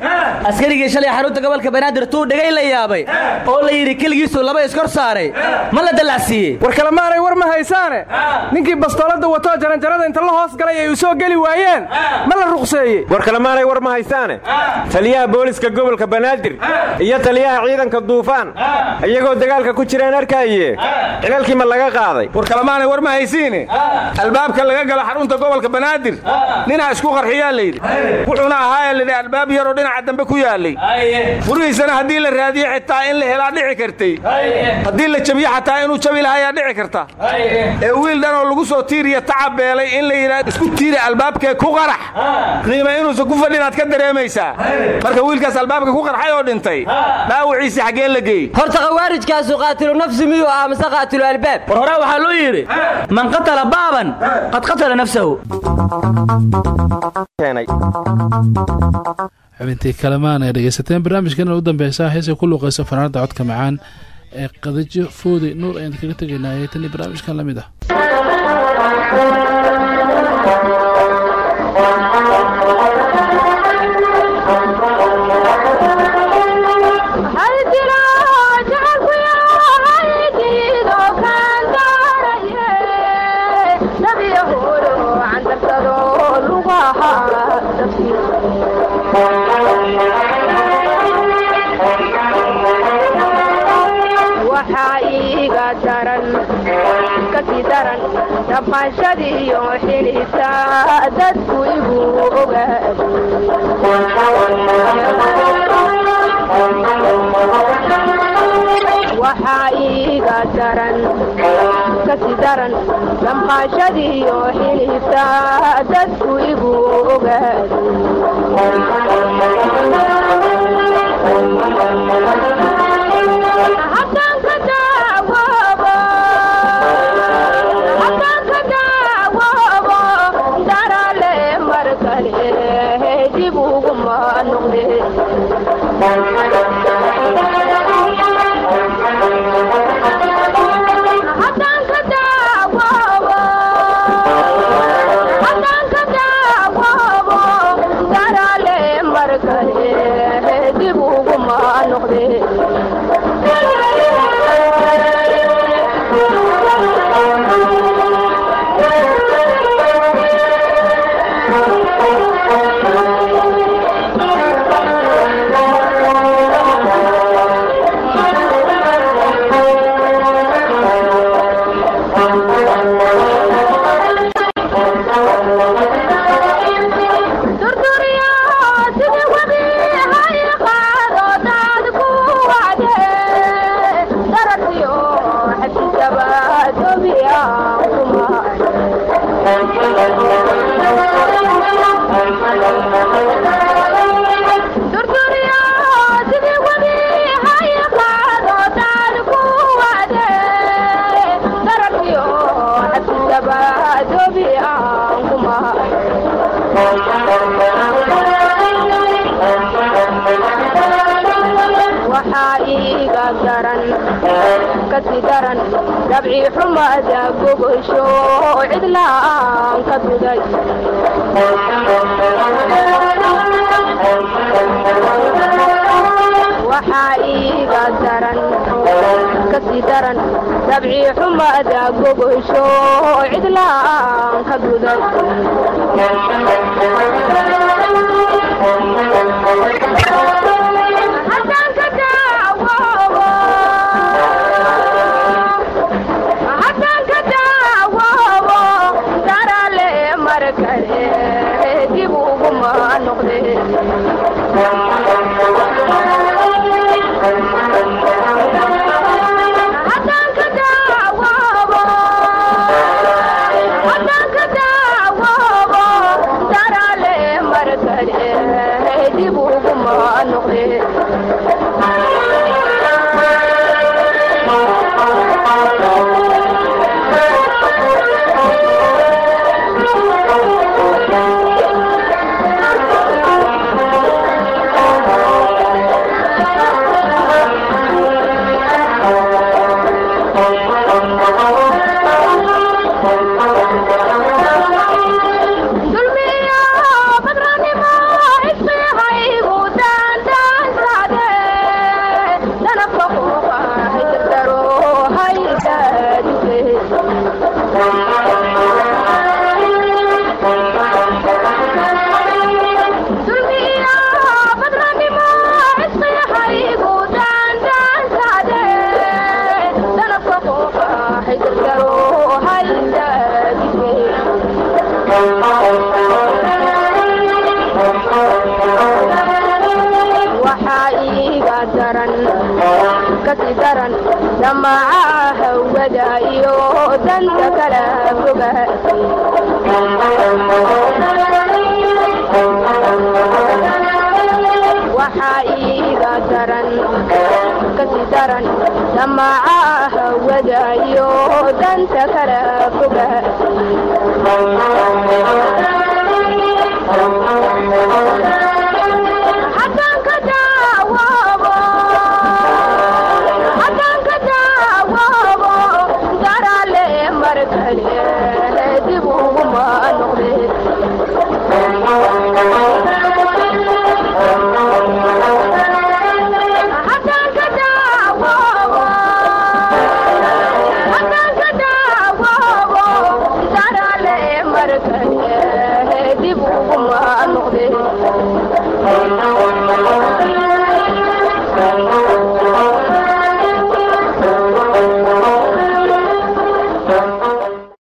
Askarigii shalay xarunta gobolka banaadir tuu dhigay la yaabay. Oo la yidhi keligiisuu laba iskor saaray. Ma la dallacsiiyey war kalemaanay war ma haysaane? Ninkii bastoolada watoo jaranjarada inta la hoos galay ay u soo geli waayeen. Ma la ruqseeyey. War kalemaanay war ma haysaane. Taliyaha booliska gobolka banaadir iyo taliyaha ciidanka duufaan iyagoo dagaalka ku jiraan arkaaye cilalkii ma laga qaaday. War kalemaanay war ma haysiine. Albaabka laga galo xarunta gobolka banaadir. Ninaa isku qarxiyaa layidhi wuxuuna ahaaya lidhi albaab yaroo dhinaca dambe ku yaallay furihiisana haddii la raadiyo xitaa in la helaa dhici kartay. Haddii la jabiyo xataa inuu jabi lahayaa dhici karta. Ee wiil dhanoo lagu soo tiiriya tacabeelay in la yidhaa isku tiiri albaabkee ku qarax. Qiima inuusan ku fadhinaad ka dareemaysaa marka wiilkaas albaabka ku qarxay oo dhintay dhaawiciisii xaggee la geeyey. Horta khawaarijkaasu qaatilu nafsi miyuu ah mise qaatilu albaab? War horaa waxaa loo yidhi man qatala baaban qad qatala nafsahu. Xubintii kalamaan ay dhegaysateen barnaamijkan u dambeysa heesay ku luuqaysa fanaanada codka macaan ee qadajo foodi nuur ayaan kaga tegaynayay tan iyo barnaamijkan la mid ah rabbaanshadii iyo xiniisa dadku igu ogaadwaxaa iiga daran kasi daran rabbaanshadii iyo xiniisa dadku iguu ogaad